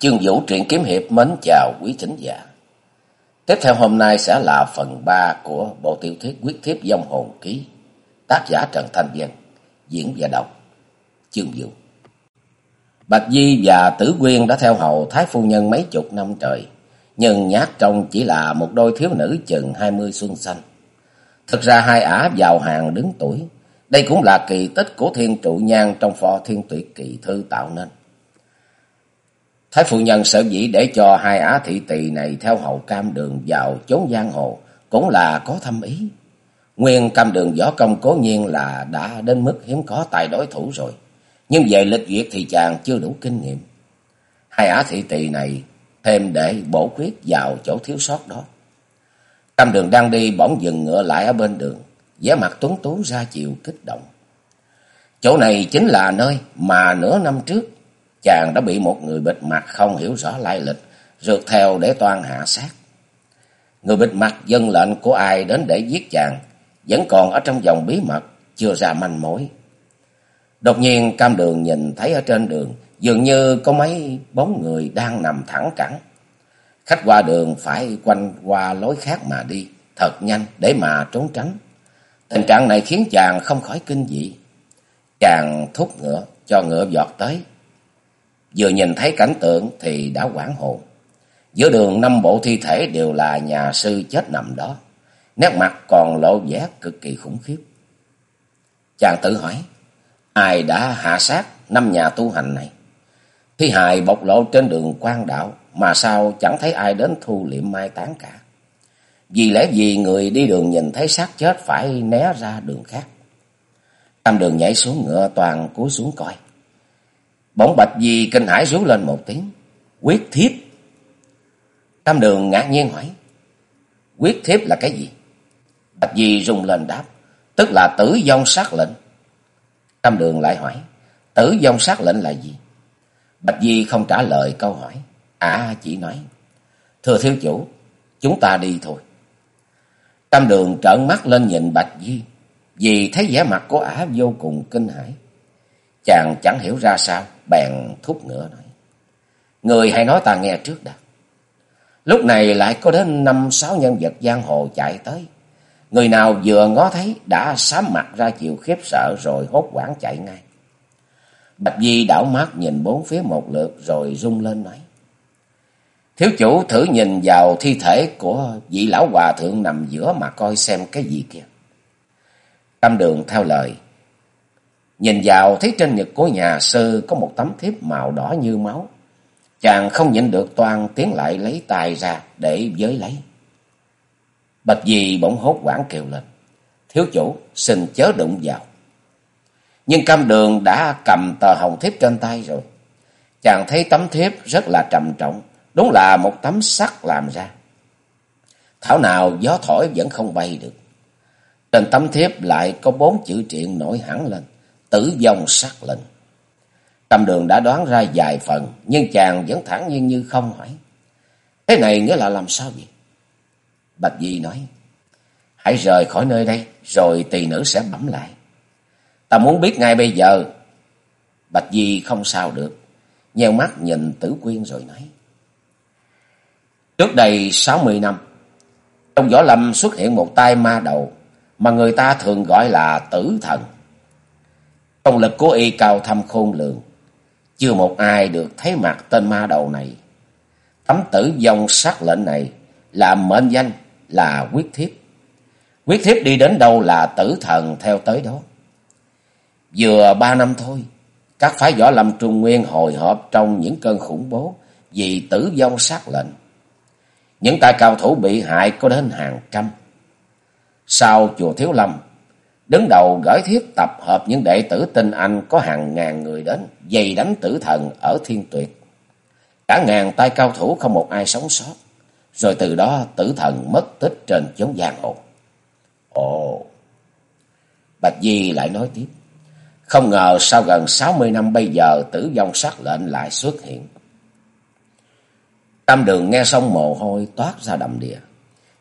Chương Vũ truyện kiếm hiệp mến chào quý thính giả. Tiếp theo hôm nay sẽ là phần 3 của bộ tiểu thuyết Quyết thiếp dông hồn ký. Tác giả Trần Thanh Dân, diễn và đọc Chương Vũ. Bạch Di và Tử Quyên đã theo hầu Thái Phu Nhân mấy chục năm trời, nhưng nhát trong chỉ là một đôi thiếu nữ chừng 20 xuân xanh. Thực ra hai ả vào hàng đứng tuổi, đây cũng là kỳ tích của thiên trụ nhan trong pho thiên tuyệt kỳ thư tạo nên. Thái phu nhân sợ dĩ để cho hai á thị tỳ này theo hậu cam đường vào chốn giang hồ cũng là có thâm ý. Nguyên cam đường võ công cố nhiên là đã đến mức hiếm có tài đối thủ rồi. Nhưng về lịch duyệt thì chàng chưa đủ kinh nghiệm. Hai á thị tỳ này thêm để bổ quyết vào chỗ thiếu sót đó. Cam đường đang đi bỗng dừng ngựa lại ở bên đường, vẻ mặt tuấn tú ra chiều kích động. Chỗ này chính là nơi mà nửa năm trước chàng đã bị một người bịt mặt không hiểu rõ lai lịch, rượt theo để toan hạ sát. Người bịt mặt dân lệnh của ai đến để giết chàng, vẫn còn ở trong vòng bí mật, chưa ra manh mối. Đột nhiên cam đường nhìn thấy ở trên đường, dường như có mấy bóng người đang nằm thẳng cẳng. Khách qua đường phải quanh qua lối khác mà đi, thật nhanh để mà trốn tránh. Tình trạng này khiến chàng không khỏi kinh dị. Chàng thúc ngựa, cho ngựa giọt tới, Vừa nhìn thấy cảnh tượng thì đã quảng hồn. Giữa đường năm bộ thi thể đều là nhà sư chết nằm đó. Nét mặt còn lộ vẻ cực kỳ khủng khiếp. Chàng tự hỏi, ai đã hạ sát năm nhà tu hành này? Thi hài bộc lộ trên đường quan đạo mà sao chẳng thấy ai đến thu liệm mai táng cả. Vì lẽ gì người đi đường nhìn thấy xác chết phải né ra đường khác. Tam đường nhảy xuống ngựa toàn cúi xuống coi. Bỗng Bạch Di kinh hãi rú lên một tiếng. Quyết thiếp. Tam đường ngạc nhiên hỏi. Quyết thiếp là cái gì? Bạch Di rung lên đáp. Tức là tử vong sát lệnh. Tam đường lại hỏi. Tử vong sát lệnh là gì? Bạch Di không trả lời câu hỏi. À chỉ nói. Thưa thiếu chủ, chúng ta đi thôi. Tam đường trợn mắt lên nhìn Bạch Di. Vì thấy vẻ mặt của ả vô cùng kinh hãi. Chàng chẳng hiểu ra sao, bèn thúc ngựa nói. Người hãy nói ta nghe trước đã. Lúc này lại có đến năm sáu nhân vật giang hồ chạy tới. Người nào vừa ngó thấy đã sám mặt ra chịu khiếp sợ rồi hốt quảng chạy ngay. Bạch Di đảo mắt nhìn bốn phía một lượt rồi rung lên nói. Thiếu chủ thử nhìn vào thi thể của vị lão hòa thượng nằm giữa mà coi xem cái gì kìa. Tâm đường theo lời, Nhìn vào, thấy trên ngực của nhà sư có một tấm thiếp màu đỏ như máu. Chàng không nhịn được toan tiến lại lấy tài ra để giới lấy. Bạch Di bỗng hốt quảng kêu lên. Thiếu chủ, xin chớ đụng vào. Nhưng cam đường đã cầm tờ hồng thiếp trên tay rồi. Chàng thấy tấm thiếp rất là trầm trọng. Đúng là một tấm sắt làm ra. Thảo nào gió thổi vẫn không bay được. Trên tấm thiếp lại có bốn chữ triện nổi hẳn lên tử vong sát lệnh. Tâm đường đã đoán ra vài phần, nhưng chàng vẫn thẳng nhiên như không hỏi. Thế này nghĩa là làm sao vậy? Bạch Di nói, hãy rời khỏi nơi đây, rồi tỳ nữ sẽ bẩm lại. Ta muốn biết ngay bây giờ. Bạch Di không sao được, nheo mắt nhìn tử quyên rồi nói. Trước đây sáu mươi năm, trong võ lâm xuất hiện một tai ma đầu mà người ta thường gọi là tử thần. Công lực của y cao thâm khôn lường. Chưa một ai được thấy mặt tên ma đầu này. Tấm tử vong sắc lệnh này là mệnh danh là quyết thiếp. Quyết thiếp đi đến đâu là tử thần theo tới đó. Vừa ba năm thôi, các phái võ lâm trung nguyên hồi hộp trong những cơn khủng bố vì tử vong sát lệnh. Những tay cao thủ bị hại có đến hàng trăm. Sau chùa Thiếu Lâm, Đứng đầu gửi thiết tập hợp những đệ tử tinh anh có hàng ngàn người đến, dày đánh tử thần ở thiên tuyệt. Cả ngàn tay cao thủ không một ai sống sót. Rồi từ đó tử thần mất tích trên chốn giang hồ. Ồ! Bạch Di lại nói tiếp. Không ngờ sau gần sáu mươi năm bây giờ tử vong sát lệnh lại xuất hiện. Tam đường nghe xong mồ hôi toát ra đầm đìa.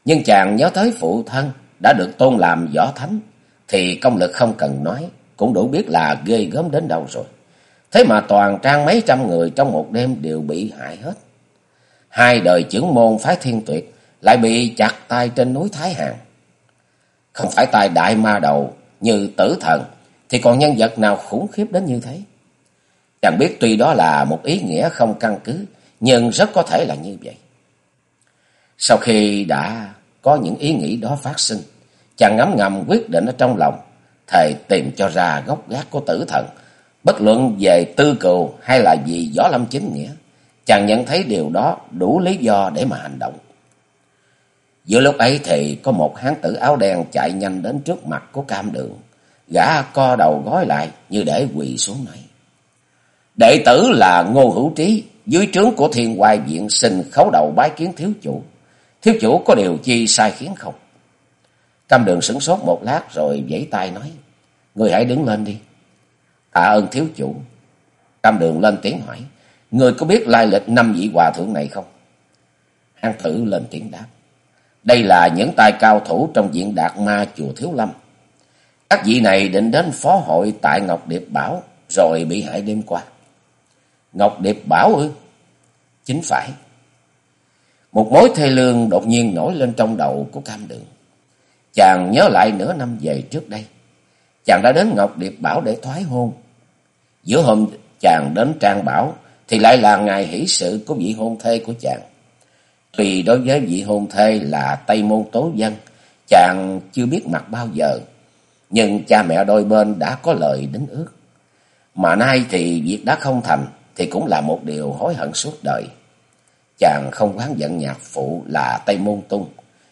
Nhưng chàng nhớ tới phụ thân đã được tôn làm võ thánh thì công lực không cần nói, cũng đủ biết là ghê gớm đến đâu rồi. Thế mà toàn trang mấy trăm người trong một đêm đều bị hại hết. Hai đời trưởng môn phái thiên tuyệt lại bị chặt tay trên núi Thái Hàn. Không phải tay đại ma đầu như tử thần thì còn nhân vật nào khủng khiếp đến như thế. Chẳng biết tuy đó là một ý nghĩa không căn cứ nhưng rất có thể là như vậy. Sau khi đã có những ý nghĩ đó phát sinh, chàng ngấm ngầm quyết định ở trong lòng, thề tìm cho ra gốc gác của tử thần, bất luận về tư cừu hay là vì gió lâm chính nghĩa. Chàng nhận thấy điều đó đủ lý do để mà hành động. Giữa lúc ấy thì có một hán tử áo đen chạy nhanh đến trước mặt của cam đường. Gã co đầu gói lại như để quỳ xuống này. Đệ tử là Ngô Hữu Trí, dưới trướng của thiên hoài viện xin khấu đầu bái kiến thiếu chủ. Thiếu chủ có điều chi sai khiến không? Cam đường sửng sốt một lát rồi vẫy tay nói. Người hãy đứng lên đi. Tạ ơn thiếu chủ. Cam đường lên tiếng hỏi. Người có biết lai lịch năm vị hòa thượng này không? Hán tử lên tiếng đáp. Đây là những tài cao thủ trong diện đạt ma chùa Thiếu Lâm. Các vị này định đến phó hội tại Ngọc Điệp Bảo rồi bị hại đêm qua. Ngọc Điệp Bảo ư? Chính phải. Một mối thê lương đột nhiên nổi lên trong đầu của cam đường. Chàng nhớ lại nửa năm về trước đây. Chàng đã đến Ngọc Điệp Bảo để thoái hôn. Giữa hôm chàng đến Trang Bảo thì lại là ngày hỷ sự của vị hôn thê của chàng. Vì đối với vị hôn thê là Tây Môn Tố Dân, chàng chưa biết mặt bao giờ. Nhưng cha mẹ đôi bên đã có lời đính ước. Mà nay thì việc đã không thành thì cũng là một điều hối hận suốt đời. Chàng không quán giận nhạc phụ là Tây Môn Tung,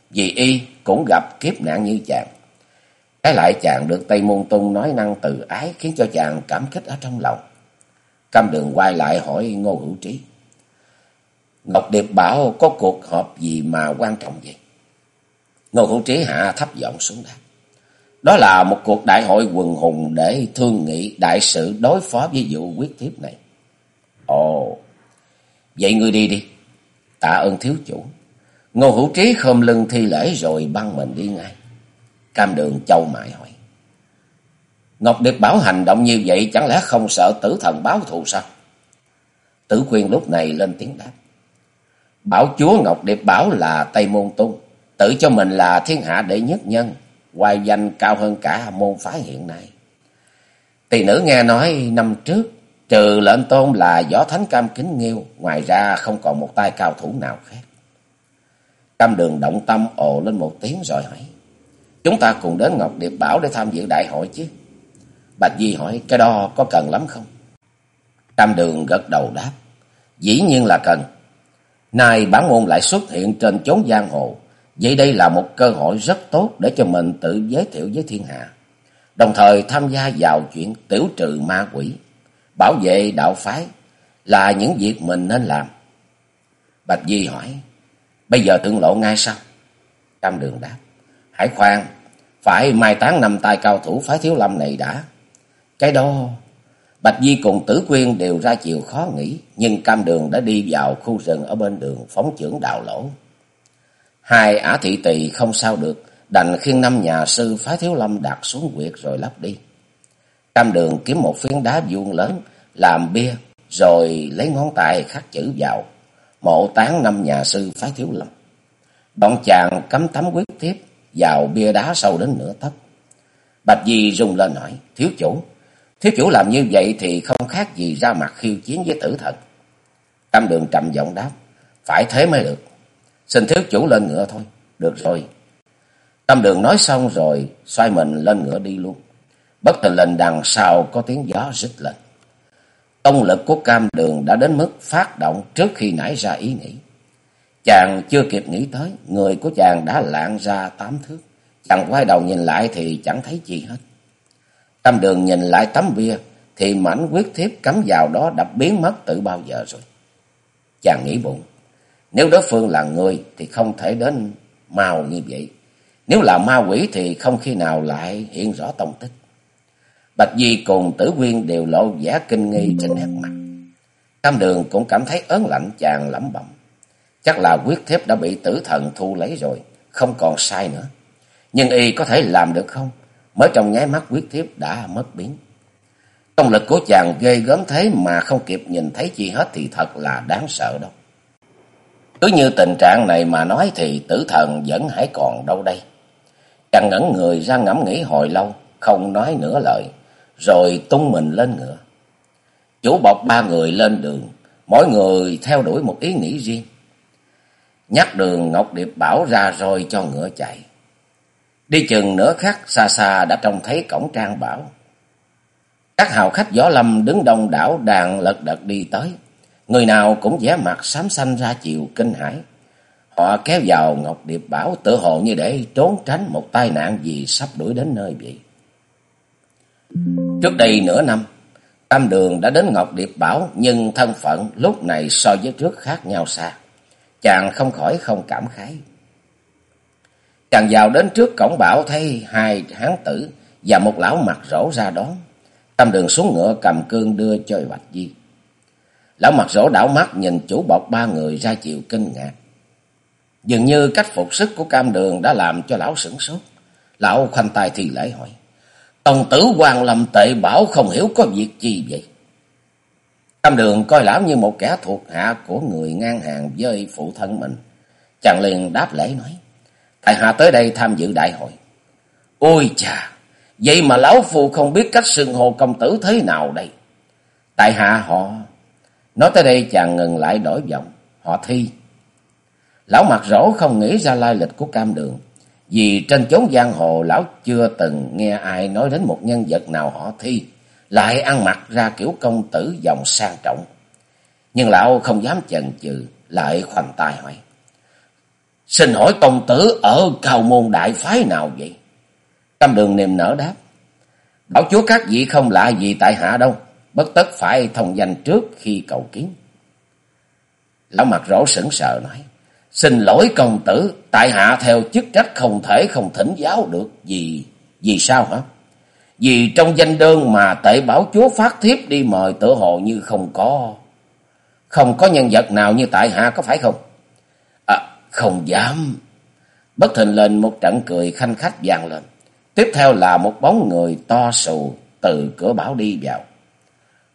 vì y cũng gặp kiếp nạn như chàng. Cái lại chàng được Tây Môn Tung nói năng từ ái khiến cho chàng cảm kích ở trong lòng. Cam đường quay lại hỏi Ngô Hữu Trí. Ngọc Điệp bảo có cuộc họp gì mà quan trọng vậy? Ngô Hữu Trí hạ thấp giọng xuống đáp. Đó là một cuộc đại hội quần hùng để thương nghị đại sự đối phó với vụ quyết thiếp này. Ồ, vậy ngươi đi đi. Tạ ơn thiếu chủ. Ngô Hữu Trí khom lưng thi lễ rồi băng mình đi ngay. Cam đường châu mại hỏi. Ngọc Điệp Bảo hành động như vậy chẳng lẽ không sợ tử thần báo thù sao? Tử khuyên lúc này lên tiếng đáp. Bảo chúa Ngọc Điệp Bảo là Tây Môn Tung, tự cho mình là thiên hạ đệ nhất nhân, hoài danh cao hơn cả môn phái hiện nay. Tỳ nữ nghe nói năm trước, trừ lệnh tôn là võ thánh cam kính nghiêu, ngoài ra không còn một tay cao thủ nào khác. Cam đường động tâm ồ lên một tiếng rồi hỏi. Chúng ta cùng đến Ngọc Điệp Bảo để tham dự đại hội chứ. Bạch Di hỏi cái đó có cần lắm không? Cam đường gật đầu đáp. Dĩ nhiên là cần. Nay bản môn lại xuất hiện trên chốn giang hồ. Vậy đây là một cơ hội rất tốt để cho mình tự giới thiệu với thiên hạ. Đồng thời tham gia vào chuyện tiểu trừ ma quỷ, bảo vệ đạo phái là những việc mình nên làm. Bạch Di hỏi, bây giờ tượng lộ ngay sao? Cam đường đáp, hãy khoan, phải mai táng năm tay cao thủ phái thiếu lâm này đã. Cái đó Bạch Di cùng Tử Quyên đều ra chiều khó nghĩ, nhưng cam đường đã đi vào khu rừng ở bên đường phóng trưởng đào lỗ. Hai ả thị tỳ không sao được, đành khiêng năm nhà sư phái thiếu lâm đặt xuống quyệt rồi lắp đi. Cam đường kiếm một phiến đá vuông lớn, làm bia, rồi lấy ngón tay khắc chữ vào, mộ tán năm nhà sư phái thiếu lâm. Bọn chàng cắm tấm quyết tiếp vào bia đá sâu đến nửa tấc. Bạch Di rung lên hỏi, thiếu chủ, Thiếu chủ làm như vậy thì không khác gì ra mặt khiêu chiến với tử thần. Tâm đường trầm giọng đáp. Phải thế mới được. Xin thiếu chủ lên ngựa thôi. Được rồi. Tâm đường nói xong rồi xoay mình lên ngựa đi luôn. Bất tình lệnh đằng sau có tiếng gió rít lên. Công lực của cam đường đã đến mức phát động trước khi nảy ra ý nghĩ. Chàng chưa kịp nghĩ tới, người của chàng đã lạng ra tám thước. Chàng quay đầu nhìn lại thì chẳng thấy gì hết. Cam đường nhìn lại tấm bia, thì mảnh quyết thiếp cắm vào đó đập biến mất từ bao giờ rồi. Chàng nghĩ bụng, nếu đối phương là người thì không thể đến mau như vậy. Nếu là ma quỷ thì không khi nào lại hiện rõ tông tích. Bạch Di cùng tử quyên đều lộ vẻ kinh nghi trên nét mặt. Tam đường cũng cảm thấy ớn lạnh chàng lẩm bẩm. Chắc là quyết thiếp đã bị tử thần thu lấy rồi, không còn sai nữa. Nhưng y có thể làm được không? Mới trong nháy mắt quyết thiếp đã mất biến. Công lực của chàng ghê gớm thế mà không kịp nhìn thấy chi hết thì thật là đáng sợ đâu. Cứ như tình trạng này mà nói thì tử thần vẫn hãy còn đâu đây. Chàng ngẩn người ra ngẫm nghĩ hồi lâu, không nói nửa lời, rồi tung mình lên ngựa. Chủ bọc ba người lên đường, mỗi người theo đuổi một ý nghĩ riêng. Nhắc đường Ngọc Điệp bảo ra rồi cho ngựa chạy. Đi chừng nửa khắc xa xa đã trông thấy cổng trang bảo. Các hào khách gió lâm đứng đông đảo đàn lật đật đi tới. Người nào cũng vẻ mặt xám xanh ra chiều kinh hãi. Họ kéo vào Ngọc Điệp Bảo tự hồ như để trốn tránh một tai nạn gì sắp đuổi đến nơi vậy. Trước đây nửa năm, Tam Đường đã đến Ngọc Điệp Bảo nhưng thân phận lúc này so với trước khác nhau xa. Chàng không khỏi không cảm khái. Chàng vào đến trước cổng bảo thấy hai hán tử và một lão mặt rỗ ra đón. Tam Đường xuống ngựa cầm cương đưa cho Bạch Di. Lão mặt rỗ đảo mắt nhìn chủ bọc ba người ra chịu kinh ngạc. Dường như cách phục sức của cam đường đã làm cho lão sửng sốt. Lão khoanh tay thì lễ hỏi. Tần tử hoàng lầm tệ bảo không hiểu có việc gì vậy. Cam đường coi lão như một kẻ thuộc hạ của người ngang hàng với phụ thân mình. Chàng liền đáp lễ nói. Tại hạ tới đây tham dự đại hội. Ôi chà, vậy mà lão phu không biết cách xưng hồ công tử thế nào đây. Tại hạ họ... Nói tới đây chàng ngừng lại đổi giọng. Họ thi. Lão mặt rỗ không nghĩ ra lai lịch của cam đường. Vì trên chốn giang hồ, lão chưa từng nghe ai nói đến một nhân vật nào họ thi. Lại ăn mặc ra kiểu công tử dòng sang trọng. Nhưng lão không dám chần chừ. Lại khoanh tay hỏi. Xin hỏi công tử ở cao môn đại phái nào vậy? Tâm đường niềm nở đáp. Bảo chúa các vị không lạ gì tại hạ đâu. Bất tất phải thông danh trước khi cầu kiến. Lão mặt rỗ sững sờ nói. Xin lỗi công tử, tại hạ theo chức trách không thể không thỉnh giáo được. Vì, vì sao hả? Vì trong danh đơn mà tệ bảo chúa phát thiếp đi mời tự hồ như không có. Không có nhân vật nào như tại hạ có phải không? À, không dám. Bất thình lên một trận cười khanh khách vang lên. Tiếp theo là một bóng người to sù từ cửa bảo đi vào.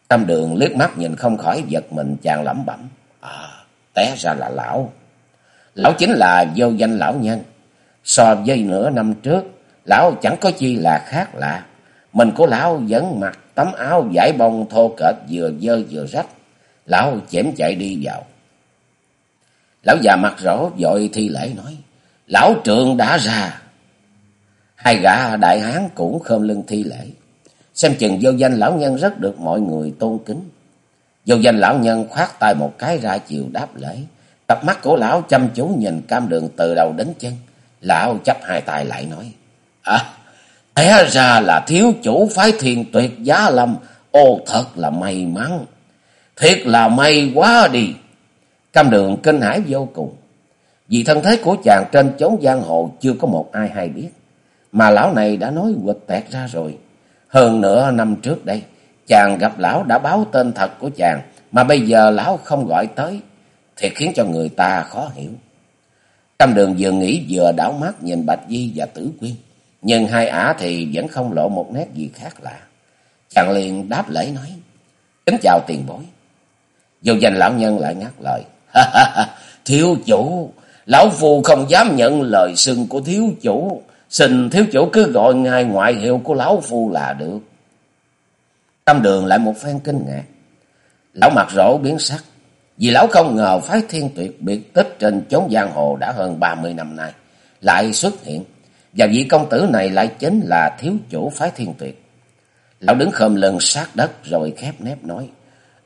Tâm đường liếc mắt nhìn không khỏi giật mình chàng lẩm bẩm. À, té ra là lão. Lão chính là vô danh lão nhân. So với nửa năm trước, lão chẳng có chi là khác lạ. Mình của lão vẫn mặc tấm áo vải bông thô kệch vừa dơ vừa rách. Lão chém chạy đi vào. Lão già mặt rỗ vội thi lễ nói. Lão trường đã ra. Hai gã đại hán cũng khom lưng thi lễ. Xem chừng vô danh lão nhân rất được mọi người tôn kính. Vô danh lão nhân khoát tay một cái ra chiều đáp lễ. Cặp mắt của lão chăm chú nhìn cam đường từ đầu đến chân. Lão chấp hai tay lại nói. À, té ra là thiếu chủ phái thiền tuyệt giá lâm. Ô thật là may mắn. Thiệt là may quá đi. Cam đường kinh hãi vô cùng. Vì thân thế của chàng trên chốn giang hồ chưa có một ai hay biết. Mà lão này đã nói quịch tẹt ra rồi. Hơn nửa năm trước đây, chàng gặp lão đã báo tên thật của chàng. Mà bây giờ lão không gọi tới thiệt khiến cho người ta khó hiểu. Cam đường vừa nghĩ vừa đảo mắt nhìn Bạch Di và Tử Quyên, nhưng hai ả thì vẫn không lộ một nét gì khác lạ. Chàng liền đáp lễ nói, kính chào tiền bối. Vô danh lão nhân lại ngắt lời, thiếu chủ, lão phù không dám nhận lời xưng của thiếu chủ, xin thiếu chủ cứ gọi ngài ngoại hiệu của lão phu là được. Tâm đường lại một phen kinh ngạc. Lão mặt rỗ biến sắc, vì lão không ngờ phái thiên tuyệt biệt tích trên chốn giang hồ đã hơn ba mươi năm nay, lại xuất hiện, và vị công tử này lại chính là thiếu chủ phái thiên tuyệt. Lão đứng khom lưng sát đất rồi khép nép nói,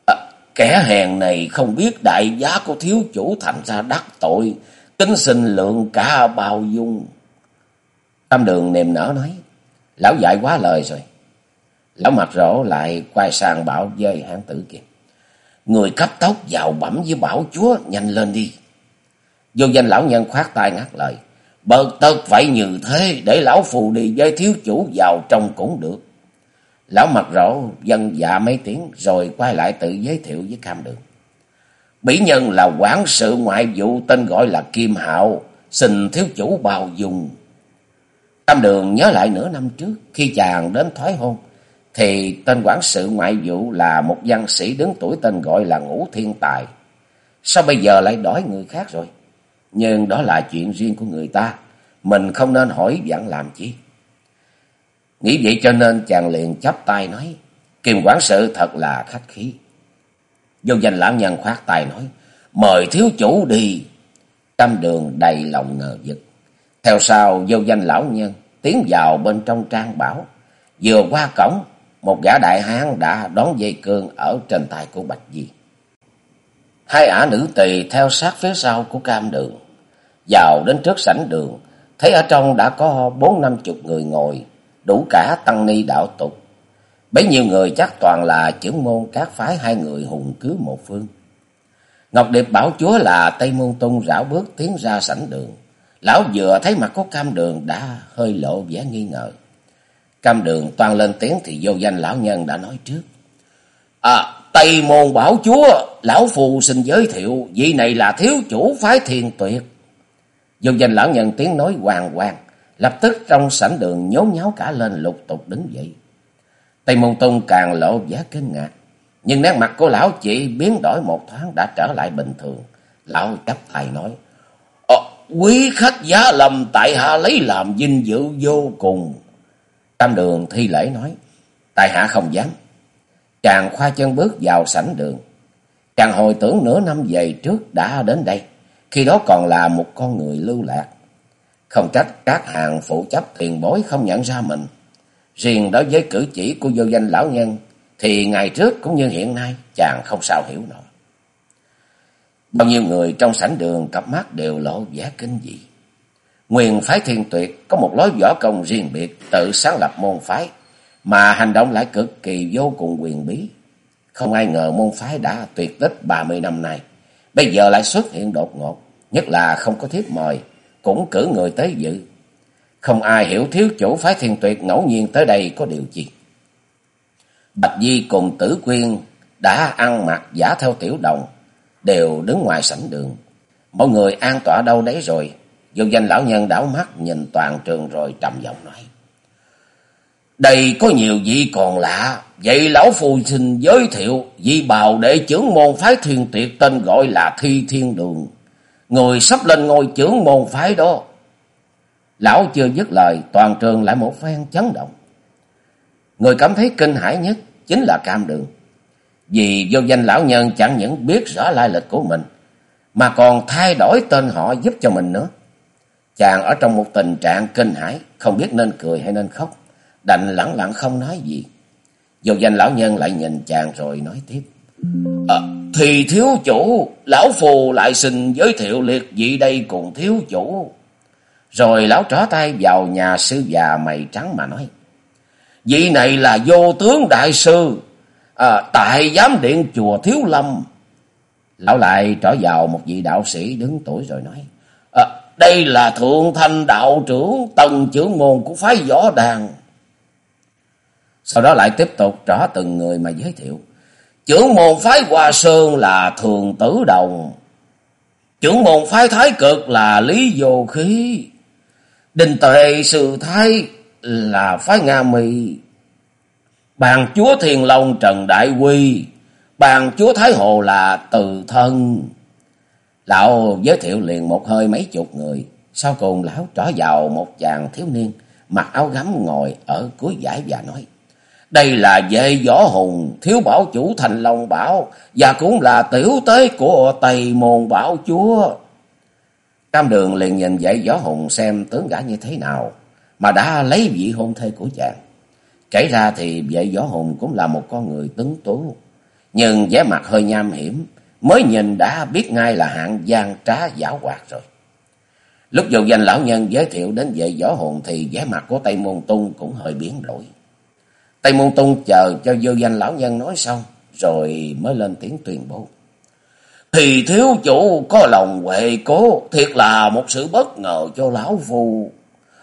à, kẻ hèn này không biết đại giá của thiếu chủ thành ra đắc tội, kính xin lượng cả bao dung. Tâm đường niềm nở nói, lão dạy quá lời rồi. Lão mặt rỗ lại quay sang bảo với hán tử kia. Người cấp tốc vào bẩm với bảo chúa, nhanh lên đi. Vô danh lão nhân khoát tay ngắt lời. Bợt tật vậy như thế, để lão phù đi với thiếu chủ vào trong cũng được. Lão mặt rỗ dân dạ mấy tiếng, rồi quay lại tự giới thiệu với cam đường. Bỉ nhân là quản sự ngoại vụ tên gọi là Kim Hạo, xin thiếu chủ bao dung. Cam đường nhớ lại nửa năm trước, khi chàng đến thoái hôn, thì tên quản sự ngoại vụ là một văn sĩ đứng tuổi tên gọi là Ngũ Thiên Tài. Sao bây giờ lại đổi người khác rồi? Nhưng đó là chuyện riêng của người ta, mình không nên hỏi dặn làm chi. Nghĩ vậy cho nên chàng liền chắp tay nói, Kiềm quản sự thật là khách khí. Vô danh lão nhân khoát tay nói, mời thiếu chủ đi. tâm đường đầy lòng ngờ vực. Theo sau vô danh lão nhân tiến vào bên trong trang bảo. Vừa qua cổng, một gã đại hán đã đón dây cương ở trên tay của Bạch Di. Hai ả nữ tỳ theo sát phía sau của cam đường. Vào đến trước sảnh đường, thấy ở trong đã có bốn năm chục người ngồi, đủ cả tăng ni đạo tục. Bấy nhiêu người chắc toàn là trưởng môn các phái hai người hùng cứ một phương. Ngọc Điệp bảo chúa là Tây Môn Tung rảo bước tiến ra sảnh đường. Lão vừa thấy mặt có cam đường đã hơi lộ vẻ nghi ngờ. Cam đường toan lên tiếng thì vô danh lão nhân đã nói trước. À, Tây Môn bảo chúa, lão phù xin giới thiệu, vị này là thiếu chủ phái thiền tuyệt. Vô danh lão nhân tiếng nói hoàng hoàng, lập tức trong sảnh đường nhốn nháo cả lên lục tục đứng dậy. Tây Môn Tung càng lộ vẻ kinh ngạc. Nhưng nét mặt của lão chỉ biến đổi một thoáng đã trở lại bình thường. Lão chắp tay nói. Ờ, quý khách giá lầm tại hạ lấy làm vinh dự vô cùng. Tam đường thi lễ nói. Tại hạ không dám. Chàng khoa chân bước vào sảnh đường. Chàng hồi tưởng nửa năm về trước đã đến đây. Khi đó còn là một con người lưu lạc. Không trách các hàng phụ chấp tiền bối không nhận ra mình. Riêng đối với cử chỉ của vô danh lão nhân, thì ngày trước cũng như hiện nay, chàng không sao hiểu nổi. Bao nhiêu người trong sảnh đường cặp mắt đều lộ vẻ kinh dị. Nguyên phái thiên tuyệt có một lối võ công riêng biệt tự sáng lập môn phái mà hành động lại cực kỳ vô cùng quyền bí. Không ai ngờ môn phái đã tuyệt tích ba mươi năm nay. Bây giờ lại xuất hiện đột ngột, nhất là không có thiếp mời, cũng cử người tới dự. Không ai hiểu thiếu chủ phái thiên tuyệt ngẫu nhiên tới đây có điều gì. Bạch Di cùng Tử Quyên đã ăn mặc giả theo tiểu đồng, đều đứng ngoài sảnh đường. Mọi người an tọa đâu đấy rồi. Vô danh lão nhân đảo mắt nhìn toàn trường rồi trầm giọng nói. Đây có nhiều vị còn lạ, vậy lão phù xin giới thiệu vị bào đệ trưởng môn phái thiên tuyệt tên gọi là Thi Thiên Đường. Người sắp lên ngôi trưởng môn phái đó. Lão chưa dứt lời, toàn trường lại một phen chấn động. Người cảm thấy kinh hãi nhất chính là cam đường. Vì vô danh lão nhân chẳng những biết rõ lai lịch của mình, mà còn thay đổi tên họ giúp cho mình nữa. Chàng ở trong một tình trạng kinh hãi, không biết nên cười hay nên khóc, đành lẳng lặng không nói gì. Dù danh lão nhân lại nhìn chàng rồi nói tiếp. À, thì thiếu chủ, lão phù lại xin giới thiệu liệt vị đây cùng thiếu chủ. Rồi lão trỏ tay vào nhà sư già mày trắng mà nói. Vị này là vô tướng đại sư, à, tại giám điện chùa Thiếu Lâm. Lão lại trở vào một vị đạo sĩ đứng tuổi rồi nói. Đây là thượng thanh đạo trưởng, tầng trưởng môn của phái võ đàn. Sau đó lại tiếp tục rõ từng người mà giới thiệu. Trưởng môn phái Hoa Sơn là Thường Tử Đồng. Trưởng môn phái Thái Cực là Lý Vô Khí. Đình Tuệ Sư Thái là phái Nga Mì. Bàn chúa Thiền Long Trần Đại Quy. Bàn chúa Thái Hồ là Từ Thân. Lão giới thiệu liền một hơi mấy chục người. Sau cùng lão trở vào một chàng thiếu niên. Mặc áo gấm ngồi ở cuối giải và nói. Đây là vệ võ hùng, thiếu bảo chủ thành Long Bảo. Và cũng là tiểu tế của Tây Môn Bảo Chúa. Cam đường liền nhìn dạy võ hùng xem tướng gã như thế nào, mà đã lấy vị hôn thê của chàng. Kể ra thì vệ võ hùng cũng là một con người tuấn tú, nhưng vẻ mặt hơi nham hiểm, mới nhìn đã biết ngay là hạng gian trá giả hoạt rồi. Lúc dù danh lão nhân giới thiệu đến về võ hồn thì vẻ mặt của Tây Môn Tung cũng hơi biến đổi. Tây Môn Tung chờ cho vô danh lão nhân nói xong, rồi mới lên tiếng tuyên bố thì thiếu chủ có lòng huệ cố, thiệt là một sự bất ngờ cho lão phu.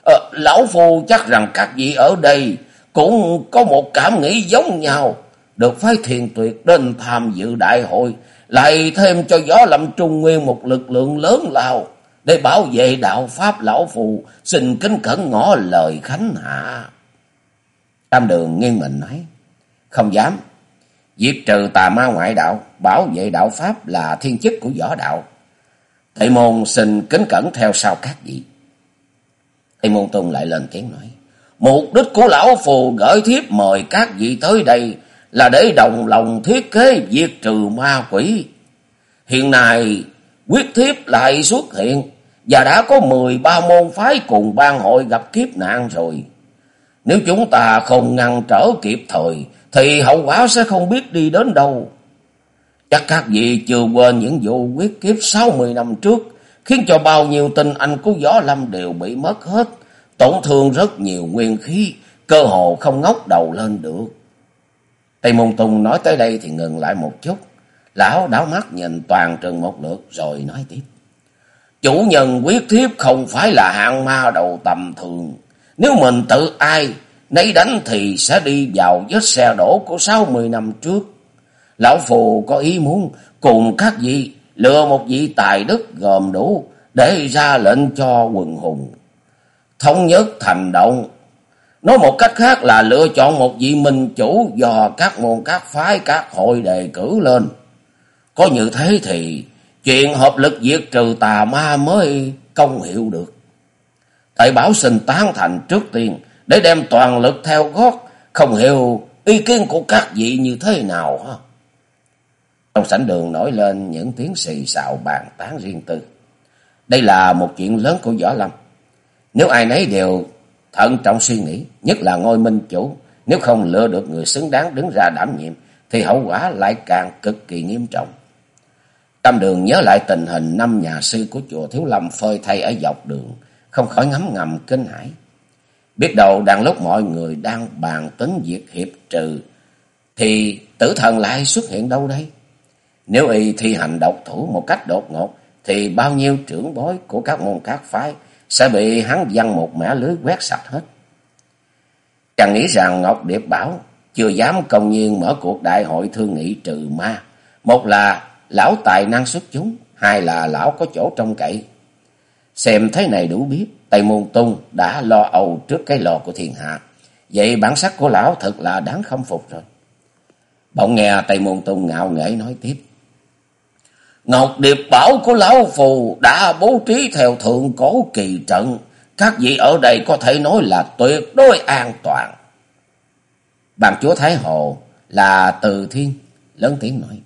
À, lão phu chắc rằng các vị ở đây cũng có một cảm nghĩ giống nhau, được phái thiền tuyệt đến tham dự đại hội, lại thêm cho gió lâm trung nguyên một lực lượng lớn lao để bảo vệ đạo pháp lão phù, xin kính cẩn ngỏ lời khánh hạ. Tam đường nghiêng mình nói, Không dám. Diệt trừ tà ma ngoại đạo, bảo vệ đạo Pháp là thiên chức của võ đạo. Thầy môn xin kính cẩn theo sau các vị. Thầy môn tùng lại lên tiếng nói. Mục đích của lão phù gửi thiếp mời các vị tới đây là để đồng lòng thiết kế diệt trừ ma quỷ. Hiện nay quyết thiếp lại xuất hiện và đã có mười ba môn phái cùng ban hội gặp kiếp nạn rồi. Nếu chúng ta không ngăn trở kịp thời thì hậu quả sẽ không biết đi đến đâu. Chắc các vị chưa quên những vụ quyết kiếp sáu mươi năm trước khiến cho bao nhiêu tinh anh của Võ Lâm đều bị mất hết, tổn thương rất nhiều nguyên khí, cơ hồ không ngóc đầu lên được. Tây Môn Tùng nói tới đây thì ngừng lại một chút. Lão đảo mắt nhìn toàn trường một lượt rồi nói tiếp. Chủ nhân quyết thiếp không phải là hạng ma đầu tầm thường. Nếu mình tự ai nấy đánh thì sẽ đi vào vết xe đổ của sáu mươi năm trước. Lão Phù có ý muốn cùng các vị lừa một vị tài đức gồm đủ để ra lệnh cho quần hùng. Thống nhất thành động Nói một cách khác là lựa chọn một vị minh chủ do các môn các phái các hội đề cử lên. Có như thế thì chuyện hợp lực diệt trừ tà ma mới công hiệu được. Tại bảo xin tán thành trước tiên để đem toàn lực theo gót, không hiểu ý kiến của các vị như thế nào hả? Trong sảnh đường nổi lên những tiếng xì xào bàn tán riêng tư. Đây là một chuyện lớn của Võ Lâm. Nếu ai nấy đều thận trọng suy nghĩ, nhất là ngôi minh chủ, nếu không lựa được người xứng đáng đứng ra đảm nhiệm, thì hậu quả lại càng cực kỳ nghiêm trọng. Tam đường nhớ lại tình hình năm nhà sư của chùa Thiếu Lâm phơi thay ở dọc đường, không khỏi ngấm ngầm kinh hãi. Biết đầu đang lúc mọi người đang bàn tính việc hiệp trừ, thì tử thần lại xuất hiện đâu đây? Nếu y thi hành độc thủ một cách đột ngột, thì bao nhiêu trưởng bối của các môn các phái sẽ bị hắn văng một mẻ lưới quét sạch hết. Chàng nghĩ rằng Ngọc Điệp Bảo chưa dám công nhiên mở cuộc đại hội thương nghị trừ ma. Một là lão tài năng xuất chúng, hai là lão có chỗ trong cậy. Xem thế này đủ biết, Tây Môn Tung đã lo âu trước cái lò của thiên hạ. Vậy bản sắc của lão thật là đáng khâm phục rồi. Bỗng nghe Tây Môn Tung ngạo nghễ nói tiếp. Ngọc Điệp Bảo của Lão Phù đã bố trí theo thượng cổ kỳ trận. Các vị ở đây có thể nói là tuyệt đối an toàn. Bàn chúa Thái Hồ là Từ Thiên, lớn tiếng nói.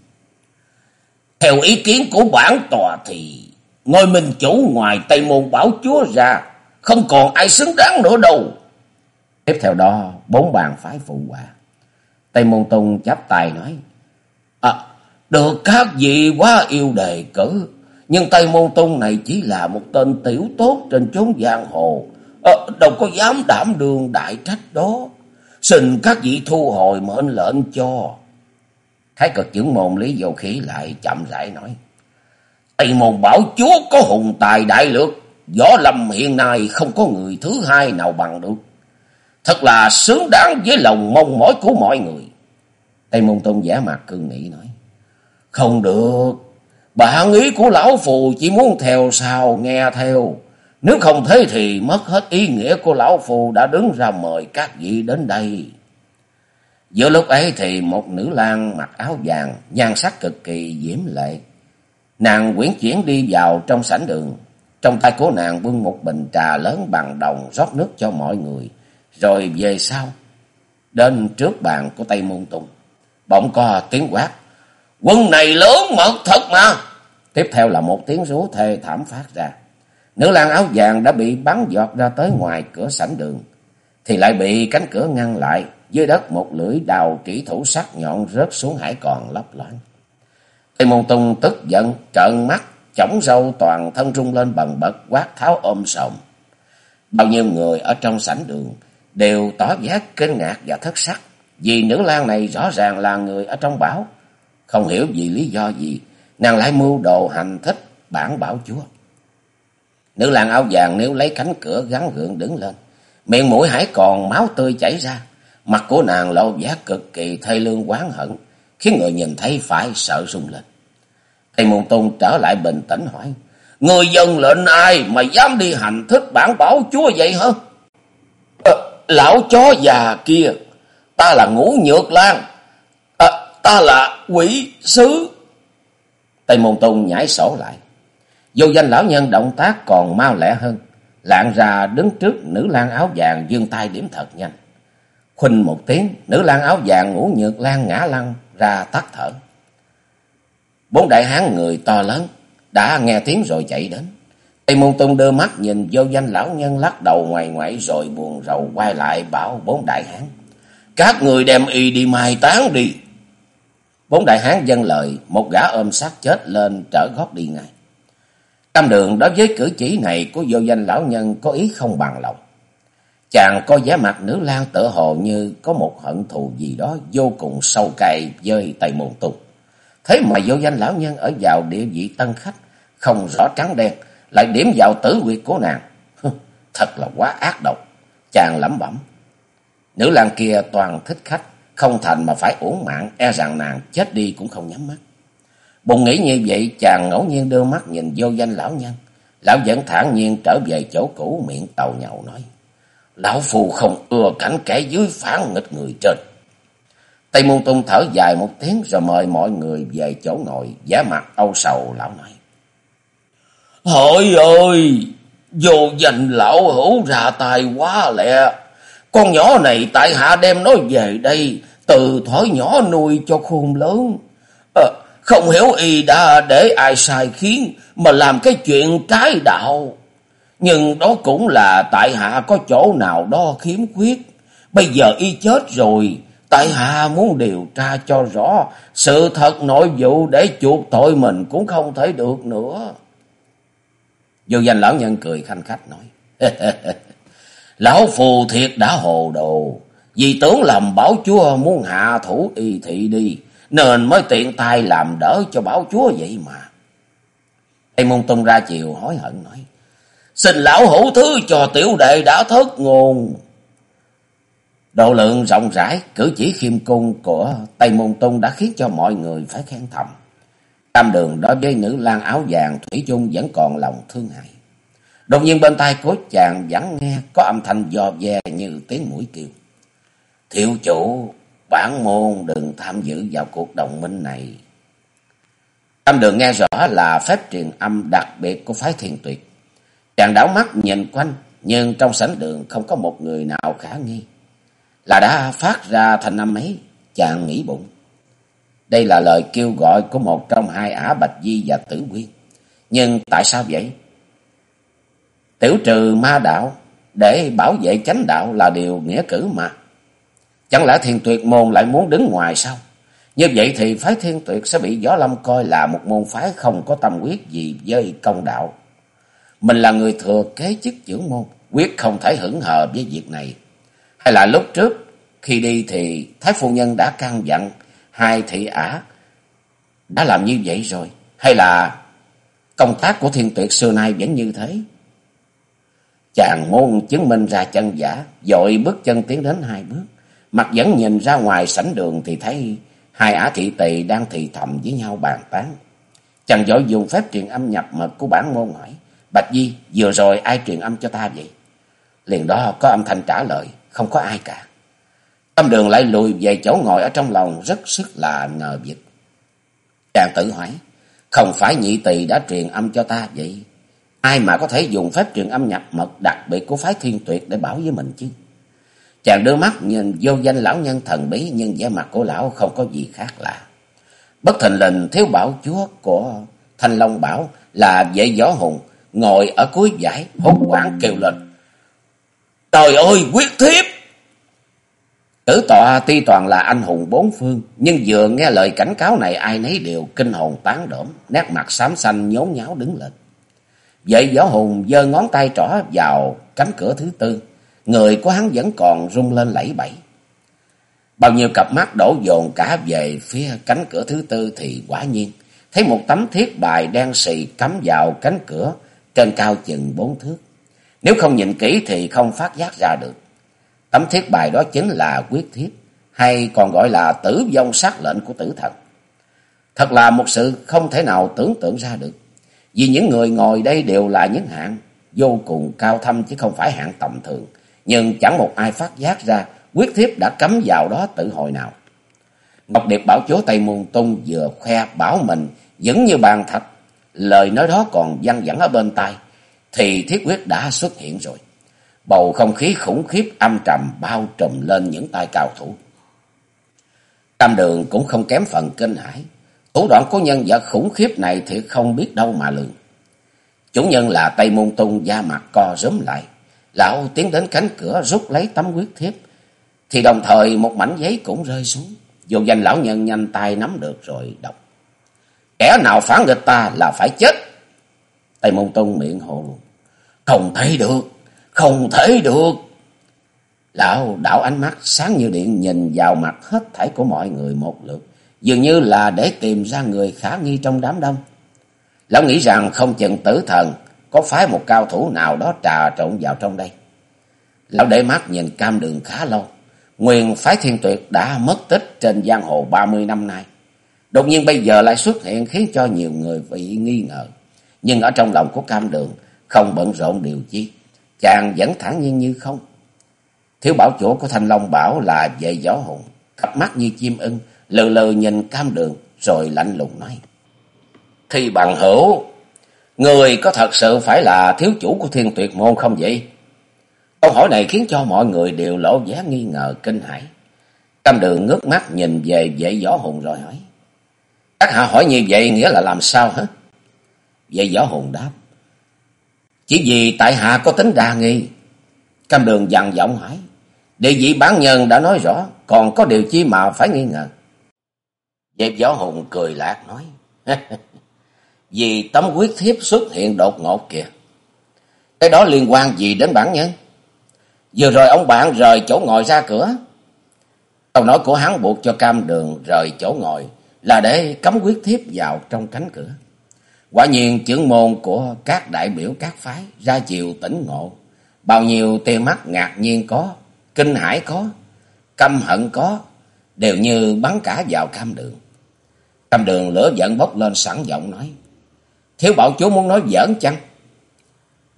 Theo ý kiến của bản tòa thì ngôi minh chủ ngoài Tây Môn Bảo Chúa ra, không còn ai xứng đáng nữa đâu. Tiếp theo đó, bốn bàn phái phụ quả. Tây Môn Tùng chắp tay nói, À, được các vị quá yêu đề cử, nhưng Tây Môn Tung này chỉ là một tên tiểu tốt trên chốn giang hồ, à, đâu có dám đảm đường đại trách đó. Xin các vị thu hồi mệnh lệnh cho. Thái cực trưởng môn Lý Dầu Khí lại chậm rãi nói. Tây Môn Bảo Chúa có hùng tài đại lược, võ lâm hiện nay không có người thứ hai nào bằng được. Thật là xứng đáng với lòng mong mỏi của mọi người. Tây Môn Tôn giả mặt cương nghị nói. Không được. Bản ý của lão phù chỉ muốn theo sao nghe theo. Nếu không thế thì mất hết ý nghĩa của lão phù đã đứng ra mời các vị đến đây. Giữa lúc ấy thì một nữ lang mặc áo vàng, nhan sắc cực kỳ diễm lệ. Nàng quyển chuyển đi vào trong sảnh đường. Trong tay của nàng bưng một bình trà lớn bằng đồng rót nước cho mọi người. Rồi về sau, đến trước bàn của Tây Môn Tùng. Bỗng co tiếng quát. Quân này lớn mật thật mà. Tiếp theo là một tiếng rú thê thảm phát ra. Nữ lang áo vàng đã bị bắn giọt ra tới ngoài cửa sảnh đường. Thì lại bị cánh cửa ngăn lại. Dưới đất một lưỡi đào trĩ thủ sắc nhọn rớt xuống hải còn lấp loáng. Tây Môn Tung tức giận, trợn mắt, chổng râu toàn thân rung lên bần bật, quát tháo ôm sòng. Bao nhiêu người ở trong sảnh đường đều tỏ vẻ kinh ngạc và thất sắc. Vì nữ lang này rõ ràng là người ở trong bảo. Không hiểu vì lý do gì, nàng lại mưu đồ hành thích bản bảo chúa. Nữ lang áo vàng nếu lấy cánh cửa gắn gượng đứng lên, miệng mũi hải còn máu tươi chảy ra, mặt của nàng lộ vẻ cực kỳ thê lương quán hận, khiến người nhìn thấy phải sợ rung lên. Thầy Môn Tôn trở lại bình tĩnh hỏi, Người dân lệnh ai mà dám đi hành thích bản bảo chúa vậy hả? Ờ, lão chó già kia, ta là ngũ nhược lan, Ta là quỷ sứ. Tây Môn Tùng nhảy sổ lại. Vô danh lão nhân động tác còn mau lẹ hơn. Lạng ra đứng trước nữ lang áo vàng dương tay điểm thật nhanh. Khuynh một tiếng, nữ lang áo vàng ngủ nhược lan ngã lăn ra tắt thở. Bốn đại hán người to lớn đã nghe tiếng rồi chạy đến. Tây Môn Tung đưa mắt nhìn vô danh lão nhân lắc đầu ngoài ngoại rồi buồn rầu quay lại bảo bốn đại hán. Các người đem y đi mai táng đi. Bốn đại hán dân lời, một gã ôm xác chết lên trở gót đi ngay. Tam đường đối với cử chỉ này của vô danh lão nhân có ý không bằng lòng. Chàng có vẻ mặt nữ lang tự hồ như có một hận thù gì đó vô cùng sâu cay với Tây Môn Tung. Thế mà vô danh lão nhân ở vào địa vị tân khách, không rõ trắng đen, lại điểm vào tử quyệt của nàng. Thật là quá ác độc. Chàng lẩm bẩm. Nữ lang kia toàn thích khách, không thành mà phải uổng mạng, e rằng nàng chết đi cũng không nhắm mắt. Bùng nghĩ như vậy, chàng ngẫu nhiên đưa mắt nhìn vô danh lão nhân. Lão vẫn thản nhiên trở về chỗ cũ miệng tàu nhậu nói. Lão phù không ưa cảnh kẻ dưới phản nghịch người trên. Tây Môn Tung thở dài một tiếng rồi mời mọi người về chỗ ngồi, giá mặt âu sầu lão nói. hỡi ơi, vô danh lão hữu ra tài quá lẹ. Con nhỏ này tại hạ đem nó về đây, từ thói nhỏ nuôi cho khôn lớn. À, không hiểu y đã để ai sai khiến mà làm cái chuyện trái đạo. Nhưng đó cũng là tại hạ có chỗ nào đó khiếm khuyết. Bây giờ y chết rồi, tại hạ muốn điều tra cho rõ sự thật nội vụ để chuộc tội mình cũng không thể được nữa. Vô danh lão nhân cười khanh khách nói. lão phù thiệt đã hồ đồ. Vì tưởng làm bảo chúa muốn hạ thủ y thị đi. Nên mới tiện tay làm đỡ cho bảo chúa vậy mà. Tây môn tung ra chiều hối hận nói. Xin lão hữu thứ cho tiểu đệ đã thất ngôn. Độ lượng rộng rãi, cử chỉ khiêm cung của Tây Môn Tung đã khiến cho mọi người phải khen thầm. Tam đường đối với nữ lang áo vàng Thủy chung vẫn còn lòng thương hại. Đột nhiên bên tai của chàng vẫn nghe có âm thanh dò ve như tiếng mũi kêu. Thiệu chủ, bản môn đừng tham dự vào cuộc đồng minh này. Tâm đường nghe rõ là phép truyền âm đặc biệt của phái thiền tuyệt. Chàng đảo mắt nhìn quanh, nhưng trong sảnh đường không có một người nào khả nghi. Là đã phát ra thành âm ấy, chàng nghĩ bụng. Đây là lời kêu gọi của một trong hai ả Bạch Di và Tử Quyên. Nhưng tại sao vậy? Tiểu trừ ma đạo để bảo vệ chánh đạo là điều nghĩa cử mà. Chẳng lẽ thiên tuyệt môn lại muốn đứng ngoài sao? Như vậy thì phái thiên tuyệt sẽ bị Gió Lâm coi là một môn phái không có tâm quyết gì với công đạo. Mình là người thừa kế chức trưởng môn, quyết không thể hững hờ với việc này. Hay là lúc trước, khi đi thì Thái Phu Nhân đã căn dặn hai thị ả đã làm như vậy rồi. Hay là công tác của thiên tuyệt xưa nay vẫn như thế? Chàng môn chứng minh ra chân giả, dội bước chân tiến đến hai bước. Mặt vẫn nhìn ra ngoài sảnh đường thì thấy hai ả thị tỳ đang thì thầm với nhau bàn tán. Chàng dội dùng phép truyền âm nhập mật của bản môn hỏi. Bạch Di, vừa rồi ai truyền âm cho ta vậy? Liền đó có âm thanh trả lời, không có ai cả. Tâm đường lại lùi về chỗ ngồi ở trong lòng rất sức là ngờ vực. Chàng tự hỏi, không phải nhị tỳ đã truyền âm cho ta vậy? Ai mà có thể dùng phép truyền âm nhập mật đặc biệt của phái thiên tuyệt để bảo với mình chứ? Chàng đưa mắt nhìn vô danh lão nhân thần bí nhưng vẻ mặt của lão không có gì khác lạ. Bất thình lình thiếu bảo chúa của Thanh Long Bảo là vệ gió hùng ngồi ở cuối giải hốt quảng kêu lên. Trời ơi quyết thiếp! Tử tọa tuy toàn là anh hùng bốn phương, nhưng vừa nghe lời cảnh cáo này ai nấy đều kinh hồn tán đổm, nét mặt xám xanh nhốn nháo đứng lên. Vậy võ hùng giơ ngón tay trỏ vào cánh cửa thứ tư, người của hắn vẫn còn rung lên lẫy bẫy. Bao nhiêu cặp mắt đổ dồn cả về phía cánh cửa thứ tư thì quả nhiên, thấy một tấm thiết bài đen xì cắm vào cánh cửa, trên cao chừng bốn thước. Nếu không nhìn kỹ thì không phát giác ra được. Tấm thiết bài đó chính là quyết thiết, hay còn gọi là tử vong sát lệnh của tử thần. Thật là một sự không thể nào tưởng tượng ra được. Vì những người ngồi đây đều là những hạng vô cùng cao thâm chứ không phải hạng tầm thường. Nhưng chẳng một ai phát giác ra quyết thiếp đã cấm vào đó tự hồi nào. Ngọc Điệp bảo chúa Tây Môn Tung vừa khoe bảo mình vững như bàn thạch. Lời nói đó còn văng vẳng ở bên tai. Thì thiết quyết đã xuất hiện rồi. Bầu không khí khủng khiếp âm trầm bao trùm lên những tay cao thủ. Tam đường cũng không kém phần kinh hãi. Thủ đoạn của nhân vật khủng khiếp này thì không biết đâu mà lường. Chủ nhân là Tây Môn Tung da mặt co rúm lại. Lão tiến đến cánh cửa rút lấy tấm quyết thiếp. Thì đồng thời một mảnh giấy cũng rơi xuống. Dù danh lão nhân nhanh tay nắm được rồi đọc. Kẻ nào phản nghịch ta là phải chết. Tây Môn Tung miệng hồ luôn. Không thấy được, không thể được. Lão đảo ánh mắt sáng như điện nhìn vào mặt hết thảy của mọi người một lượt. Dường như là để tìm ra người khả nghi trong đám đông. Lão nghĩ rằng không chừng tử thần có phái một cao thủ nào đó trà trộn vào trong đây. Lão để mắt nhìn cam đường khá lâu. Nguyên phái thiên tuyệt đã mất tích trên giang hồ 30 năm nay. Đột nhiên bây giờ lại xuất hiện khiến cho nhiều người bị nghi ngờ. Nhưng ở trong lòng của cam đường không bận rộn điều chi. Chàng vẫn thẳng nhiên như không. Thiếu bảo chủ của Thanh Long bảo là về gió hùng. Cặp mắt như chim ưng, lừ lừ nhìn cam đường rồi lạnh lùng nói. Thì bằng hữu, người có thật sự phải là thiếu chủ của thiên tuyệt môn không vậy? Câu hỏi này khiến cho mọi người đều lộ vẻ nghi ngờ kinh hãi. Cam đường ngước mắt nhìn về vệ võ hùng rồi hỏi. Các hạ hỏi như vậy nghĩa là làm sao hả? Vệ võ hùng đáp. Chỉ vì tại hạ có tính đa nghi. Cam đường dằn giọng hỏi. Địa vị bán nhân đã nói rõ, còn có điều chi mà phải nghi ngờ dẹp võ hùng cười lạc nói. Vì tấm quyết thiếp xuất hiện đột ngột kìa. Cái đó liên quan gì đến bản nhân? Vừa rồi ông bạn rời chỗ ngồi ra cửa. Câu nói của hắn buộc cho cam đường rời chỗ ngồi là để cấm quyết thiếp vào trong cánh cửa. Quả nhiên trưởng môn của các đại biểu các phái ra chiều tỉnh ngộ. Bao nhiêu tia mắt ngạc nhiên có, kinh hãi có, căm hận có, đều như bắn cả vào cam đường. Cam đường lửa giận bốc lên sẵn giọng nói. Thiếu bảo chú muốn nói giỡn chăng?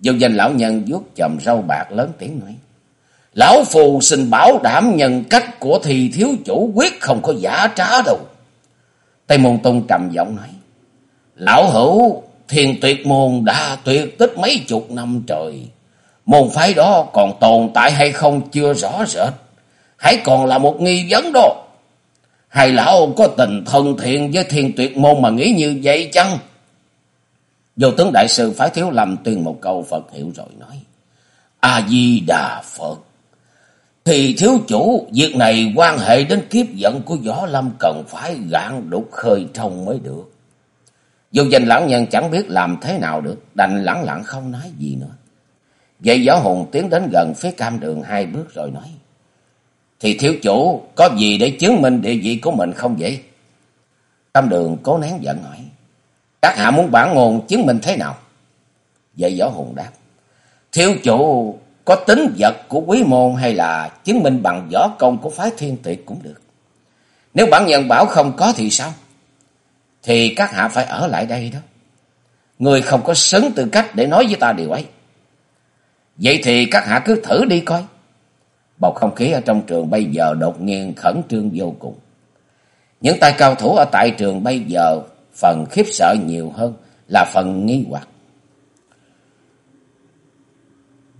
Dù danh lão nhân vuốt chòm râu bạc lớn tiếng nói. Lão phù xin bảo đảm nhân cách của thì thiếu chủ quyết không có giả trá đâu. Tây môn tung trầm giọng nói. Lão hữu, thiền tuyệt môn đã tuyệt tích mấy chục năm trời. Môn phái đó còn tồn tại hay không chưa rõ rệt. Hãy còn là một nghi vấn đó. Hay lão có tình thân thiện với thiên tuyệt môn mà nghĩ như vậy chăng? Vô tướng đại sư phải thiếu lầm tuyên một câu Phật hiệu rồi nói. A-di-đà Phật. Thì thiếu chủ, việc này quan hệ đến kiếp giận của Võ Lâm cần phải gạn đục khơi trong mới được. Dù danh lão nhân chẳng biết làm thế nào được, đành lẳng lặng không nói gì nữa. Vậy Võ Hùng tiến đến gần phía cam đường hai bước rồi nói. Thì thiếu chủ, có gì để chứng minh địa vị của mình không vậy? tam đường cố nén giận hỏi. Các hạ muốn bản ngôn chứng minh thế nào? Vậy Võ Hùng đáp. Thiếu chủ, có tính vật của quý môn hay là chứng minh bằng võ công của phái thiên tiệt cũng được. Nếu bản nhân bảo không có thì sao? Thì các hạ phải ở lại đây đó. Người không có xứng tư cách để nói với ta điều ấy. Vậy thì các hạ cứ thử đi coi. Bầu không khí ở trong trường bây giờ đột nhiên khẩn trương vô cùng. Những tay cao thủ ở tại trường bây giờ phần khiếp sợ nhiều hơn là phần nghi hoặc.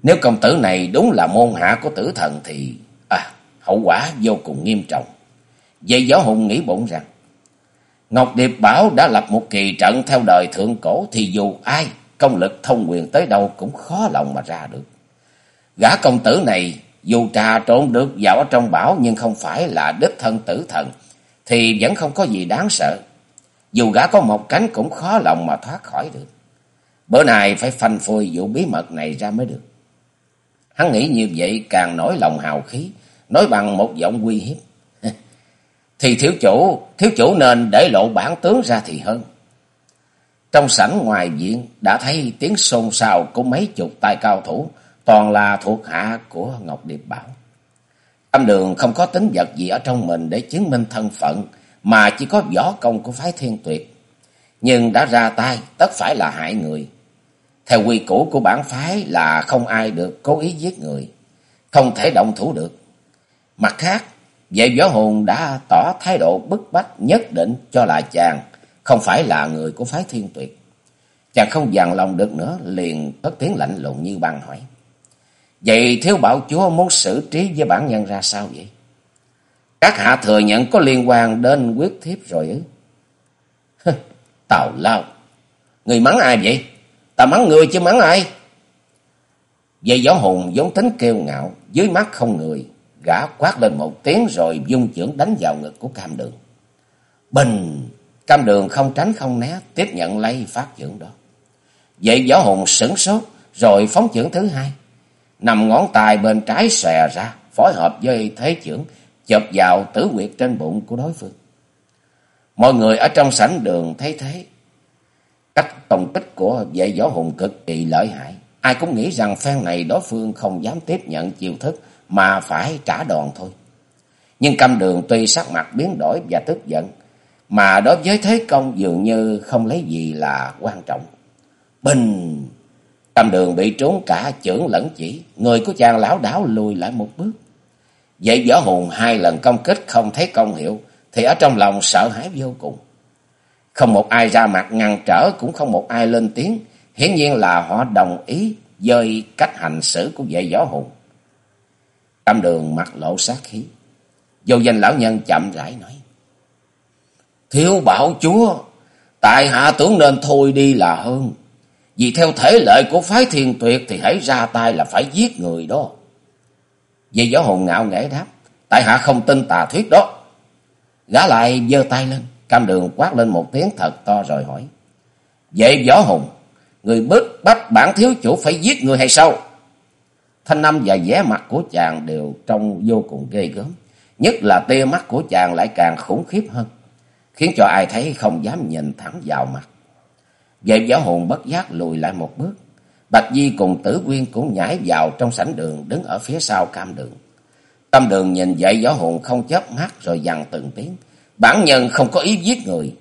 Nếu công tử này đúng là môn hạ của tử thần thì à, hậu quả vô cùng nghiêm trọng. Vậy Võ Hùng nghĩ bụng rằng Ngọc Điệp Bảo đã lập một kỳ trận theo đời thượng cổ thì dù ai công lực thông quyền tới đâu cũng khó lòng mà ra được. Gã công tử này dù trà trộn được vào ở trong bảo nhưng không phải là đích thân tử thần thì vẫn không có gì đáng sợ. Dù gã có một cánh cũng khó lòng mà thoát khỏi được. Bữa nay phải phanh phui vụ bí mật này ra mới được. Hắn nghĩ như vậy càng nổi lòng hào khí, nói bằng một giọng uy hiếp. thì thiếu chủ, thiếu chủ nên để lộ bản tướng ra thì hơn. Trong sảnh ngoài viện đã thấy tiếng xôn xao của mấy chục tay cao thủ, toàn là thuộc hạ của Ngọc Điệp Bảo. Âm đường không có tính vật gì ở trong mình để chứng minh thân phận, mà chỉ có võ công của phái thiên tuyệt. Nhưng đã ra tay, tất phải là hại người. Theo quy củ của bản phái là không ai được cố ý giết người, không thể động thủ được. Mặt khác, Vệ võ hồn đã tỏ thái độ bức bách nhất định cho là chàng không phải là người của phái thiên tuyệt. Chàng không dằn lòng được nữa, liền cất tiếng lạnh lùng như băng hỏi. Vậy thiếu bảo chúa muốn xử trí với bản nhân ra sao vậy? Các hạ thừa nhận có liên quan đến quyết thiếp rồi ư? Tào lao. Người mắng ai vậy? Ta mắng người chứ mắng ai? Vậy gió hùng giống tính kêu ngạo, dưới mắt không người, gã quát lên một tiếng rồi dung chưởng đánh vào ngực của cam đường. Bình! Cam đường không tránh không né, tiếp nhận lấy phát chưởng đó. Vậy gió hùng sửng sốt, rồi phóng chưởng thứ hai. Nằm ngón tay bên trái xòe ra, phối hợp với thế trưởng chộp vào tử quyệt trên bụng của đối phương. Mọi người ở trong sảnh đường thấy thế. Cách công kích của vệ gió hùng cực kỳ lợi hại. Ai cũng nghĩ rằng phen này đối phương không dám tiếp nhận chiêu thức mà phải trả đòn thôi. Nhưng cam đường tuy sắc mặt biến đổi và tức giận, mà đối với thế công dường như không lấy gì là quan trọng. Bình! Tam đường bị trốn cả chưởng lẫn chỉ, người của chàng lão đảo lùi lại một bước. Vậy võ hùng hai lần công kích không thấy công hiệu, thì ở trong lòng sợ hãi vô cùng. Không một ai ra mặt ngăn trở, cũng không một ai lên tiếng, hiển nhiên là họ đồng ý dơi cách hành xử của vệ võ hùng. Tam đường mặt lộ sát khí. Vô danh lão nhân chậm rãi nói. Thiếu bảo chúa, tại hạ tưởng nên thôi đi là hơn. Vì theo thể lệ của phái thiên tuyệt thì hãy ra tay là phải giết người đó. Vì gió hồn ngạo nghễ đáp, tại hạ không tin tà thuyết đó. Gã lại giơ tay lên, cam đường quát lên một tiếng thật to rồi hỏi. Vậy võ hồn, người bức bách bản thiếu chủ phải giết người hay sao? Thanh năm và vẻ mặt của chàng đều trông vô cùng ghê gớm. Nhất là tia mắt của chàng lại càng khủng khiếp hơn. Khiến cho ai thấy không dám nhìn thẳng vào mặt. Vậy giáo hồn bất giác lùi lại một bước. Bạch Di cùng tử quyên cũng nhảy vào trong sảnh đường, đứng ở phía sau cam đường. Tâm đường nhìn dậy võ hồn không chớp mắt rồi dằn từng tiếng. Bản nhân không có ý giết người.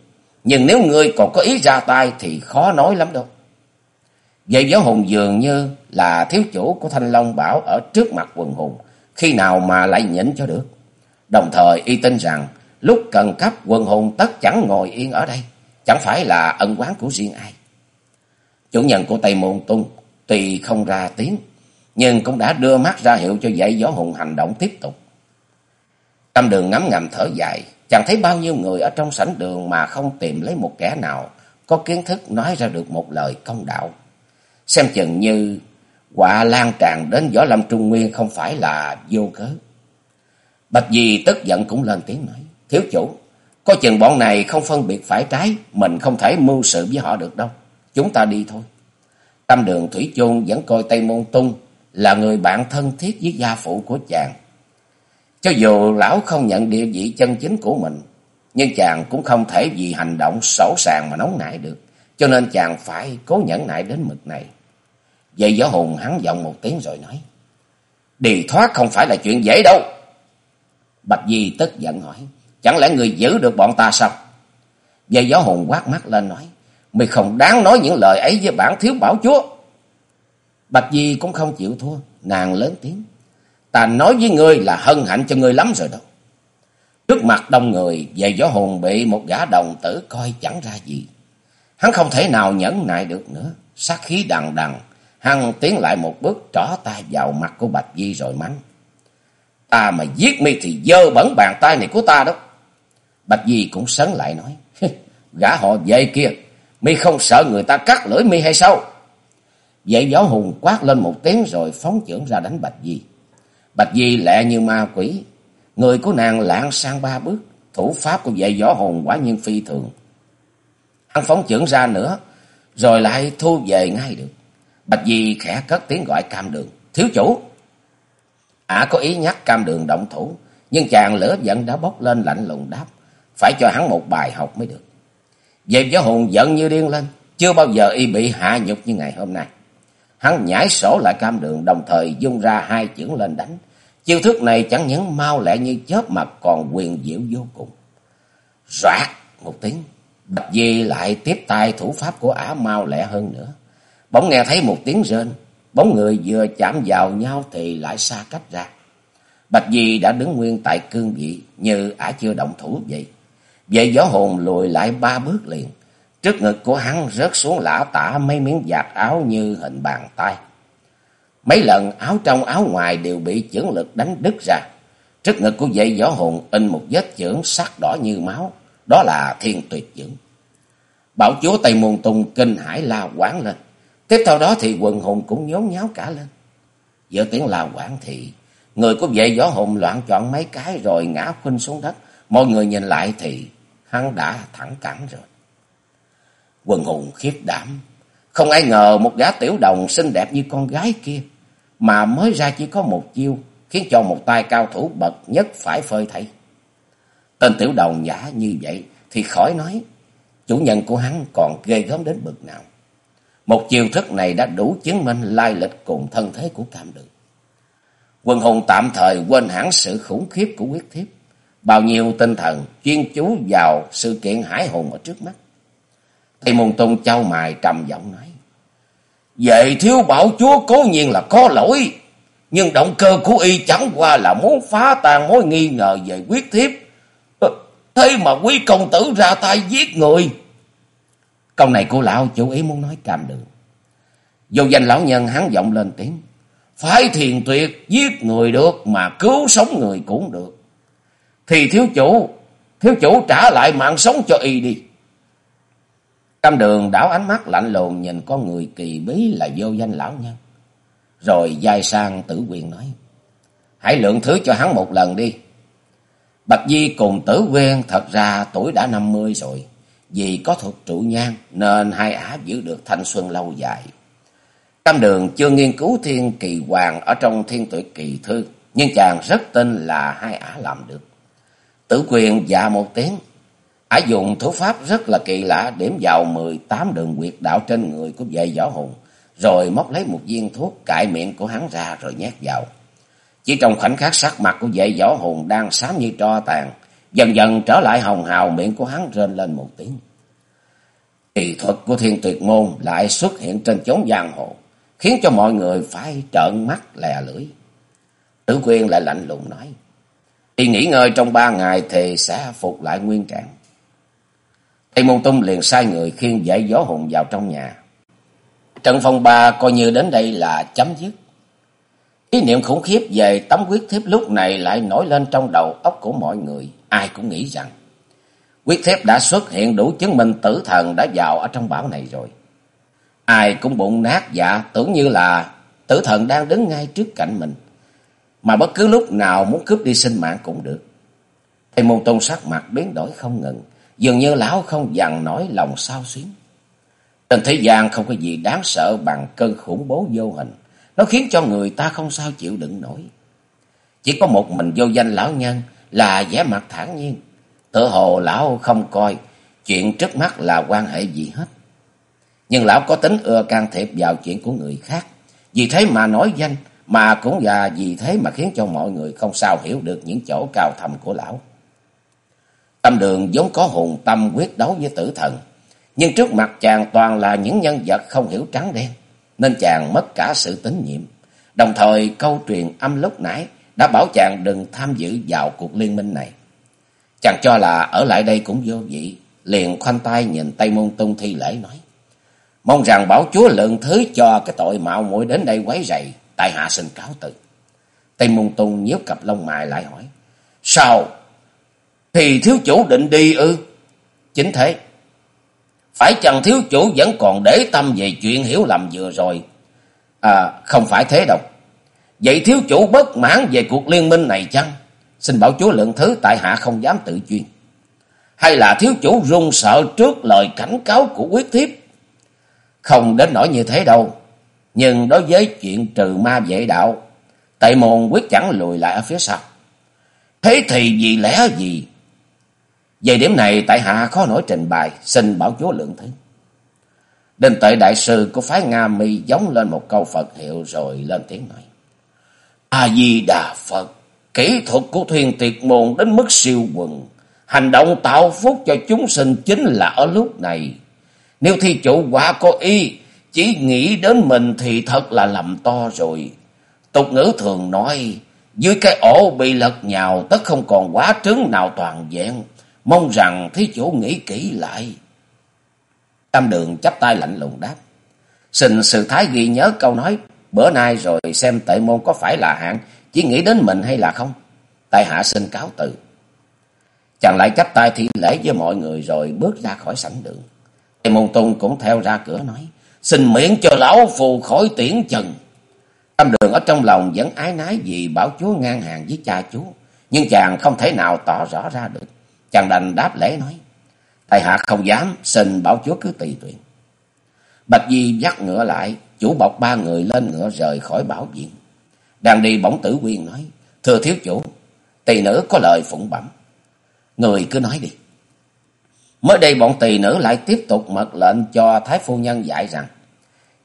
Nhưng nếu ngươi còn có ý ra tay thì khó nói lắm đâu. Vậy võ hồn dường như là thiếu chủ của Thanh Long Bảo ở trước mặt quần hùng. Khi nào mà lại nhịn cho được. Đồng thời y tin rằng, lúc cần cấp quần hùng tất chẳng ngồi yên ở đây. Chẳng phải là ân quán của riêng ai. Chủ nhân của Tây Môn Tung tuy không ra tiếng. Nhưng cũng đã đưa mắt ra hiệu cho dãy gió hùng hành động tiếp tục. Tâm đường ngắm ngầm thở dài. Chẳng thấy bao nhiêu người ở trong sảnh đường mà không tìm lấy một kẻ nào có kiến thức nói ra được một lời công đạo. Xem chừng như quả lan tràn đến võ lâm trung nguyên không phải là vô cớ. Bạch Di tức giận cũng lên tiếng nói. Thiếu chủ, có chừng bọn này không phân biệt phải trái, mình không thể mưu sự với họ được đâu. Chúng ta đi thôi. Tâm đường Thủy Chôn vẫn coi Tây Môn Tung là người bạn thân thiết với gia phụ của chàng. Cho dù lão không nhận địa vị chân chính của mình, nhưng chàng cũng không thể vì hành động sổ sàng mà nóng nảy được, cho nên chàng phải cố nhẫn nại đến mực này. Vậy gió hùng hắn giọng một tiếng rồi nói, Đi thoát không phải là chuyện dễ đâu. Bạch Di tức giận hỏi, chẳng lẽ người giữ được bọn ta sao? dây gió hồn quát mắt lên nói, Mày không đáng nói những lời ấy với bản thiếu bảo chúa. Bạch Di cũng không chịu thua, nàng lớn tiếng. Ta nói với ngươi là hân hạnh cho ngươi lắm rồi đâu. Trước mặt đông người, về gió hồn bị một gã đồng tử coi chẳng ra gì. Hắn không thể nào nhẫn nại được nữa, sát khí đằng đằng. Hắn tiến lại một bước trỏ tay vào mặt của Bạch Di rồi mắng. Ta mà giết mi thì dơ bẩn bàn tay này của ta đó. Bạch Di cũng sấn lại nói. Gã họ về kia, mi không sợ người ta cắt lưỡi mi hay sao? Vậy gió hùng quát lên một tiếng rồi phóng trưởng ra đánh Bạch Di. Bạch Di lẹ như ma quỷ. Người của nàng lạng sang ba bước. Thủ pháp của dạy gió hồn quả nhiên phi thường. Hắn phóng trưởng ra nữa. Rồi lại thu về ngay được. Bạch Di khẽ cất tiếng gọi cam đường. Thiếu chủ. Ả có ý nhắc cam đường động thủ. Nhưng chàng lửa giận đã bốc lên lạnh lùng đáp. Phải cho hắn một bài học mới được. Vệ gió hồn giận như điên lên. Chưa bao giờ y bị hạ nhục như ngày hôm nay. Hắn nhảy sổ lại cam đường đồng thời dung ra hai chưởng lên đánh. Chiêu thức này chẳng những mau lẹ như chớp mà còn quyền diệu vô cùng. Rạc một tiếng, Bạch Di lại tiếp tay thủ pháp của ả mau lẹ hơn nữa. Bỗng nghe thấy một tiếng rên, bóng người vừa chạm vào nhau thì lại xa cách ra. Bạch Di đã đứng nguyên tại cương vị như ả chưa động thủ vậy. Vậy gió hồn lùi lại ba bước liền. Trước ngực của hắn rớt xuống lã tả mấy miếng giặt áo như hình bàn tay. Mấy lần áo trong áo ngoài đều bị chưởng lực đánh đứt ra. Trước ngực của dậy gió hồn in một vết chưởng sắc đỏ như máu. Đó là thiên tuyệt chưởng. Bảo chúa Tây Môn Tùng kinh hải la quán lên. Tiếp theo đó thì quần hùng cũng nhốn nháo cả lên. Giữa tiếng la quán thì người của vệ gió hồn loạn chọn mấy cái rồi ngã khuynh xuống đất. Mọi người nhìn lại thì hắn đã thẳng cẳng rồi. Quần hùng khiếp đảm. Không ai ngờ một gã tiểu đồng xinh đẹp như con gái kia. Mà mới ra chỉ có một chiêu. Khiến cho một tay cao thủ bậc nhất phải phơi thảy. Tên tiểu đồng nhã như vậy thì khỏi nói. Chủ nhân của hắn còn ghê gớm đến bực nào. Một chiêu thức này đã đủ chứng minh lai lịch cùng thân thế của cam đường. Quân hùng tạm thời quên hẳn sự khủng khiếp của quyết thiếp. Bao nhiêu tinh thần chuyên chú vào sự kiện hải hùng ở trước mắt. Thầy Môn Tôn trao mài trầm giọng nói. Vậy thiếu bảo chúa cố nhiên là có lỗi. Nhưng động cơ của y chẳng qua là muốn phá tan mối nghi ngờ về quyết thiếp. Thế mà quý công tử ra tay giết người. Câu này của lão chủ ý muốn nói cam đường. Dù danh lão nhân hắn giọng lên tiếng. Phải thiền tuyệt giết người được mà cứu sống người cũng được. Thì thiếu chủ, thiếu chủ trả lại mạng sống cho y đi. Cam đường đảo ánh mắt lạnh lùng nhìn con người kỳ bí là vô danh lão nhân. Rồi dai sang tử quyền nói. Hãy lượng thứ cho hắn một lần đi. Bạch Di cùng tử quyền thật ra tuổi đã năm mươi rồi. Vì có thuật trụ nhang nên hai ả giữ được thanh xuân lâu dài. Cam đường chưa nghiên cứu thiên kỳ hoàng ở trong thiên tuổi kỳ thư. Nhưng chàng rất tin là hai ả làm được. Tử quyền dạ một tiếng. Ả dùng thủ pháp rất là kỳ lạ, điểm vào 18 đường quyệt đạo trên người của vệ võ hùng. Rồi móc lấy một viên thuốc cại miệng của hắn ra rồi nhét vào. Chỉ trong khoảnh khắc sắc mặt của vệ võ hùng đang xám như tro tàn. Dần dần trở lại hồng hào miệng của hắn rên lên một tiếng. Kỳ thuật của thiên tuyệt môn lại xuất hiện trên chốn giang hồ. Khiến cho mọi người phải trợn mắt lè lưỡi. Tử quyền lại lạnh lùng nói. Y nghỉ ngơi trong ba ngày thì sẽ phục lại nguyên trạng. Tây Môn Tung liền sai người khiêng giải gió hùng vào trong nhà. Trận phong ba coi như đến đây là chấm dứt. Ý niệm khủng khiếp về tấm quyết thiếp lúc này lại nổi lên trong đầu óc của mọi người. Ai cũng nghĩ rằng, quyết thiếp đã xuất hiện đủ chứng minh tử thần đã vào ở trong bảo này rồi. Ai cũng bụng nát dạ tưởng như là tử thần đang đứng ngay trước cạnh mình. Mà bất cứ lúc nào muốn cướp đi sinh mạng cũng được. Thầy môn tôn sắc mặt biến đổi không ngừng. Dường như lão không dằn nổi lòng sao xuyến. Trên thế gian không có gì đáng sợ bằng cơn khủng bố vô hình. Nó khiến cho người ta không sao chịu đựng nổi. Chỉ có một mình vô danh lão nhân là vẻ mặt thản nhiên. Tự hồ lão không coi chuyện trước mắt là quan hệ gì hết. Nhưng lão có tính ưa can thiệp vào chuyện của người khác. Vì thế mà nói danh mà cũng là vì thế mà khiến cho mọi người không sao hiểu được những chỗ cao thầm của lão. Tâm đường vốn có hùng tâm quyết đấu với tử thần. Nhưng trước mặt chàng toàn là những nhân vật không hiểu trắng đen. Nên chàng mất cả sự tín nhiệm. Đồng thời, câu truyền âm lúc nãy đã bảo chàng đừng tham dự vào cuộc liên minh này. Chàng cho là ở lại đây cũng vô vị. Liền khoanh tay nhìn Tây Môn Tung thi lễ nói. Mong rằng bảo chúa lượng thứ cho cái tội mạo muội đến đây quấy rầy. Tại hạ xin cáo từ. Tây Môn Tung nhíu cặp lông mày lại hỏi. Sao? Thì thiếu chủ định đi ư? Chính thế. Phải chăng thiếu chủ vẫn còn để tâm về chuyện hiểu lầm vừa rồi? À, không phải thế đâu. Vậy thiếu chủ bất mãn về cuộc liên minh này chăng? Xin bảo chúa lượng thứ tại hạ không dám tự chuyên. Hay là thiếu chủ run sợ trước lời cảnh cáo của quyết thiếp? Không đến nỗi như thế đâu. Nhưng đối với chuyện trừ ma vệ đạo, tại môn quyết chẳng lùi lại ở phía sau. Thế thì vì lẽ gì? Về điểm này tại hạ khó nổi trình bày, xin bảo chúa lượng thứ. Đinh tệ đại sư của phái Nga mi giống lên một câu Phật hiệu rồi lên tiếng nói. A-di-đà Phật, kỹ thuật của thuyền tiệt môn đến mức siêu quần. Hành động tạo phúc cho chúng sinh chính là ở lúc này. Nếu thi chủ quả có y, chỉ nghĩ đến mình thì thật là lầm to rồi. Tục ngữ thường nói, Dưới cái ổ bị lật nhào tất không còn quá trứng nào toàn vẹn. Mong rằng thí chủ nghĩ kỹ lại. Tam đường chắp tay lạnh lùng đáp. Xin sự thái ghi nhớ câu nói bữa nay rồi xem tệ môn có phải là hạng chỉ nghĩ đến mình hay là không. Tại hạ xin cáo từ. Chàng lại chắp tay thi lễ với mọi người rồi bước ra khỏi sảnh đường. Tề môn tung cũng theo ra cửa nói. Xin miễn cho lão phù khỏi tiễn trần. tâm đường ở trong lòng vẫn ái nái vì bảo chúa ngang hàng với cha chú. Nhưng chàng không thể nào tỏ rõ ra được. Chàng đành đáp lễ nói. Tại hạ không dám, xin bảo chúa cứ tùy tuyển. Bạch Di dắt ngựa lại, chủ bọc ba người lên ngựa rời khỏi bảo viện. Đang đi bỗng tử quyên nói, thưa thiếu chủ, tỳ nữ có lời phụng bẩm. Người cứ nói đi. Mới đây bọn tỳ nữ lại tiếp tục mật lệnh cho Thái Phu Nhân dạy rằng,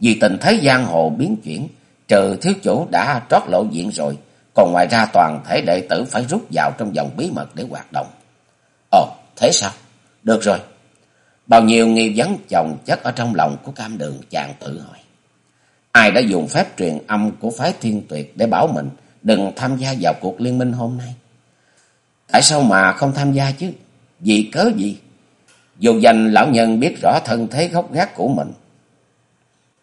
vì tình thế giang hồ biến chuyển, trừ thiếu chủ đã trót lộ diện rồi, còn ngoài ra toàn thể đệ tử phải rút vào trong vòng bí mật để hoạt động. Ồ, thế sao? Được rồi. Bao nhiêu nghi vấn chồng chất ở trong lòng của cam đường chàng tự hỏi. Ai đã dùng phép truyền âm của phái thiên tuyệt để bảo mình đừng tham gia vào cuộc liên minh hôm nay? Tại sao mà không tham gia chứ? Vì cớ gì? Dù dành lão nhân biết rõ thân thế gốc gác của mình.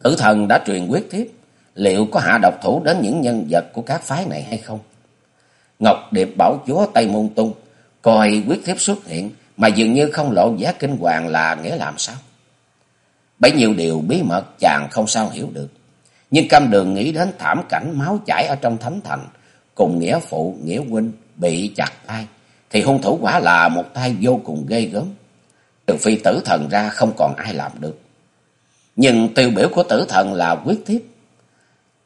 Tử thần đã truyền quyết thiếp, liệu có hạ độc thủ đến những nhân vật của các phái này hay không? Ngọc Điệp bảo chúa Tây Môn Tung, coi quyết thiếp xuất hiện mà dường như không lộ giá kinh hoàng là nghĩa làm sao? Bấy nhiêu điều bí mật chàng không sao hiểu được. Nhưng cam đường nghĩ đến thảm cảnh máu chảy ở trong thánh thành, cùng nghĩa phụ, nghĩa huynh bị chặt tay, thì hung thủ quả là một tay vô cùng ghê gớm. Trừ phi tử thần ra không còn ai làm được. Nhưng tiêu biểu của tử thần là quyết thiếp.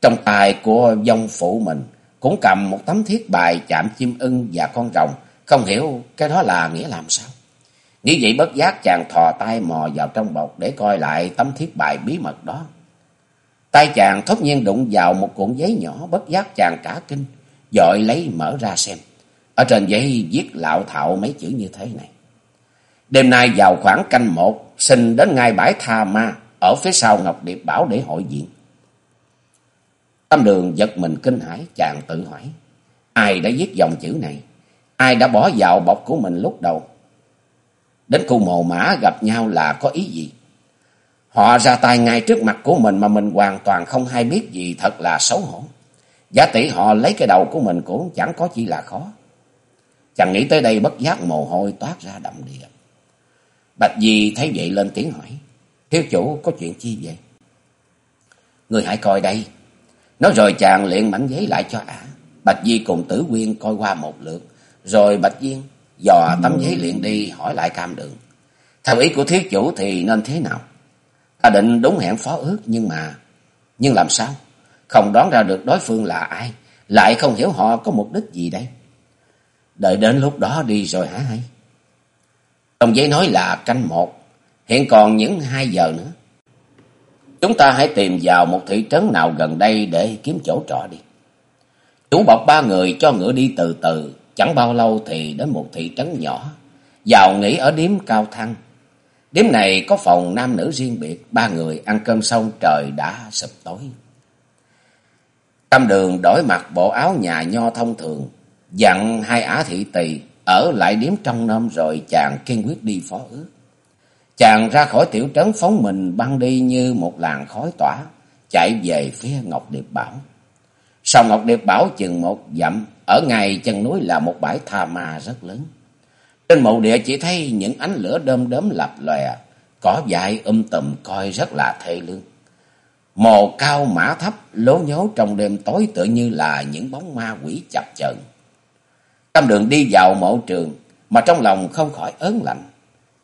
Trong tài của dông phụ mình cũng cầm một tấm thiết bài chạm chim ưng và con rồng, không hiểu cái đó là nghĩa làm sao. Nghĩ vậy bất giác chàng thò tay mò vào trong bọc để coi lại tấm thiết bài bí mật đó. Tay chàng thốt nhiên đụng vào một cuộn giấy nhỏ bất giác chàng cả kinh, dội lấy mở ra xem. Ở trên giấy viết lạo thạo mấy chữ như thế này. Đêm nay vào khoảng canh một, xin đến ngay bãi Tha Ma, ở phía sau Ngọc Điệp Bảo để hội diện. Tâm đường giật mình kinh hãi, chàng tự hỏi. Ai đã viết dòng chữ này? Ai đã bỏ vào bọc của mình lúc đầu? Đến khu mồ mã gặp nhau là có ý gì? Họ ra tay ngay trước mặt của mình mà mình hoàn toàn không hay biết gì thật là xấu hổ. Giả tỷ họ lấy cái đầu của mình cũng chẳng có chi là khó. Chàng nghĩ tới đây bất giác mồ hôi toát ra đậm đìa. Bạch Di thấy vậy lên tiếng hỏi. Thiếu chủ, có chuyện chi vậy? Người hãy coi đây. Nói rồi chàng liền mảnh giấy lại cho ả. Bạch Di cùng tử quyên coi qua một lượt. Rồi Bạch Diên dò tấm giấy liền đi hỏi lại cam đường. Theo ý của thiếu chủ thì nên thế nào? Ta định đúng hẹn phó ước nhưng mà... Nhưng làm sao? Không đoán ra được đối phương là ai. Lại không hiểu họ có mục đích gì đây. Đợi đến lúc đó đi rồi hả hay? Trong giấy nói là canh một. Hiện còn những hai giờ nữa. Chúng ta hãy tìm vào một thị trấn nào gần đây để kiếm chỗ trọ đi. Chủ bọc ba người cho ngựa đi từ từ. Chẳng bao lâu thì đến một thị trấn nhỏ. Vào nghỉ ở điếm cao thăng. Điếm này có phòng nam nữ riêng biệt. Ba người ăn cơm xong trời đã sụp tối. Tâm đường đổi mặt bộ áo nhà nho thông thường. Dặn hai ả thị tỳ ở lại điếm trong năm rồi chàng kiên quyết đi phó ước. Chàng ra khỏi tiểu trấn phóng mình băng đi như một làn khói tỏa, chạy về phía Ngọc Điệp Bảo. Sau Ngọc Điệp Bảo chừng một dặm, ở ngay chân núi là một bãi tha ma rất lớn. Trên mộ địa chỉ thấy những ánh lửa đơm đớm lập lòe, cỏ dại um tùm coi rất là thê lương. Mồ cao mã thấp lố nhố trong đêm tối tự như là những bóng ma quỷ chập chờn. Tâm đường đi vào mộ trường mà trong lòng không khỏi ớn lạnh.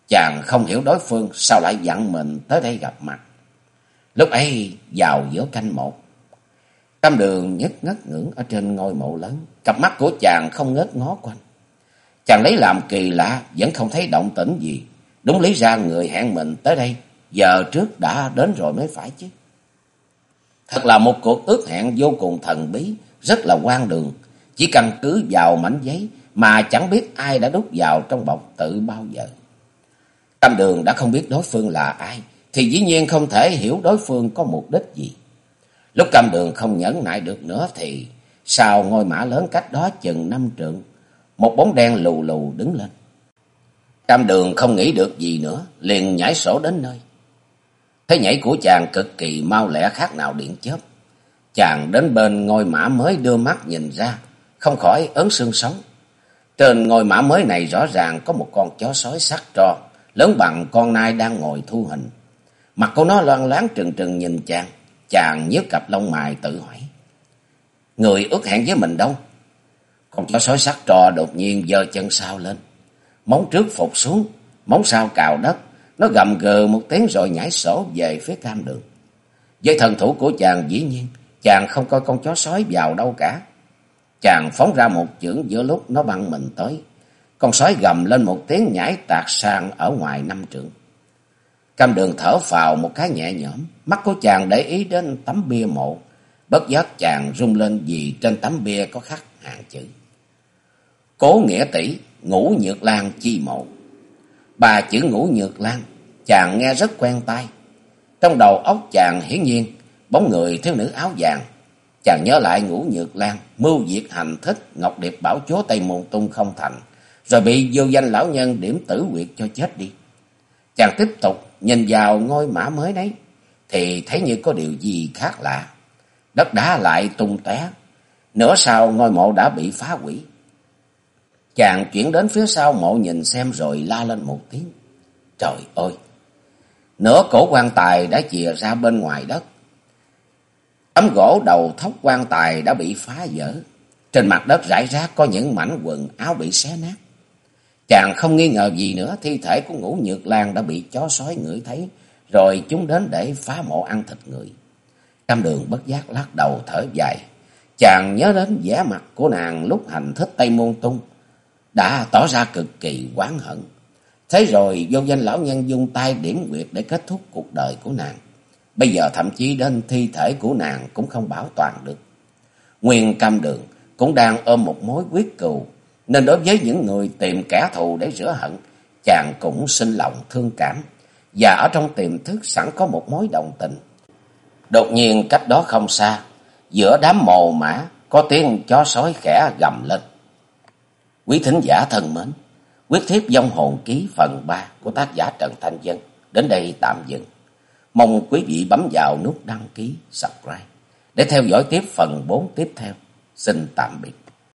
Chàng không hiểu đối phương sao lại dặn mình tới đây gặp mặt. Lúc ấy vào giữa canh một. Tâm đường nhất ngất ngưỡng ở trên ngôi mộ lớn. Cặp mắt của chàng không ngớt ngó quanh. Chàng lấy làm kỳ lạ vẫn không thấy động tĩnh gì. Đúng lý ra người hẹn mình tới đây giờ trước đã đến rồi mới phải chứ. Thật là một cuộc ước hẹn vô cùng thần bí, rất là quan đường. Chỉ căn cứ vào mảnh giấy mà chẳng biết ai đã đút vào trong bọc tự bao giờ. cam đường đã không biết đối phương là ai, thì dĩ nhiên không thể hiểu đối phương có mục đích gì. Lúc cam đường không nhẫn nại được nữa thì sau ngôi mã lớn cách đó chừng năm trượng, một bóng đen lù lù đứng lên. Cam đường không nghĩ được gì nữa, liền nhảy sổ đến nơi. Thế nhảy của chàng cực kỳ mau lẹ khác nào điện chớp. Chàng đến bên ngôi mã mới đưa mắt nhìn ra, không khỏi ớn xương sống. Trên ngôi mã mới này rõ ràng có một con chó sói sắc tròn, lớn bằng con nai đang ngồi thu hình. Mặt của nó loan loáng trừng trừng nhìn chàng, chàng nhớ cặp lông mày tự hỏi. Người ước hẹn với mình đâu? Con chó sói sắc trò đột nhiên giơ chân sau lên. Móng trước phục xuống, móng sau cào đất. Nó gầm gừ một tiếng rồi nhảy sổ về phía cam đường. Với thần thủ của chàng dĩ nhiên, chàng không coi con chó sói vào đâu cả. Chàng phóng ra một chưởng giữa lúc nó băng mình tới. Con sói gầm lên một tiếng nhảy tạc sang ở ngoài năm trượng. Cam đường thở phào một cái nhẹ nhõm. Mắt của chàng để ý đến tấm bia mộ. Bất giác chàng rung lên vì trên tấm bia có khắc hàng chữ. Cố nghĩa tỷ, ngũ nhược lan chi mộ. bà chữ ngũ nhược lan, chàng nghe rất quen tai. Trong đầu óc chàng hiển nhiên, bóng người thiếu nữ áo vàng. Chàng nhớ lại ngũ nhược lan, mưu diệt hành thích, Ngọc Điệp bảo chúa Tây Môn Tung không thành. Rồi bị vô danh lão nhân điểm tử quyệt cho chết đi. Chàng tiếp tục nhìn vào ngôi mã mới đấy, thì thấy như có điều gì khác lạ. Đất đá lại tung té, nửa sau ngôi mộ đã bị phá hủy. Chàng chuyển đến phía sau mộ nhìn xem rồi la lên một tiếng. Trời ơi! Nửa cổ quan tài đã chìa ra bên ngoài đất. Ấm gỗ đầu thóc quan tài đã bị phá vỡ. Trên mặt đất rải rác có những mảnh quần áo bị xé nát. Chàng không nghi ngờ gì nữa, thi thể của ngũ nhược lan đã bị chó sói ngửi thấy, rồi chúng đến để phá mộ ăn thịt người. Cam đường bất giác lắc đầu thở dài. Chàng nhớ đến vẻ mặt của nàng lúc hành thích Tây Môn Tung, đã tỏ ra cực kỳ oán hận. Thế rồi vô danh lão nhân dùng tay điểm quyệt để kết thúc cuộc đời của nàng. Bây giờ thậm chí đến thi thể của nàng cũng không bảo toàn được. Nguyên cam đường cũng đang ôm một mối quyết cừu, nên đối với những người tìm kẻ thù để rửa hận, chàng cũng sinh lòng thương cảm, và ở trong tiềm thức sẵn có một mối đồng tình. Đột nhiên cách đó không xa, giữa đám mồ mã có tiếng chó sói khẽ gầm lên. Quý thính giả thân mến, quyết thiếp dông hồn ký phần 3 của tác giả Trần Thanh Dân đến đây tạm dừng. Mong quý vị bấm vào nút đăng ký, subscribe để theo dõi tiếp phần 4 tiếp theo. Xin tạm biệt.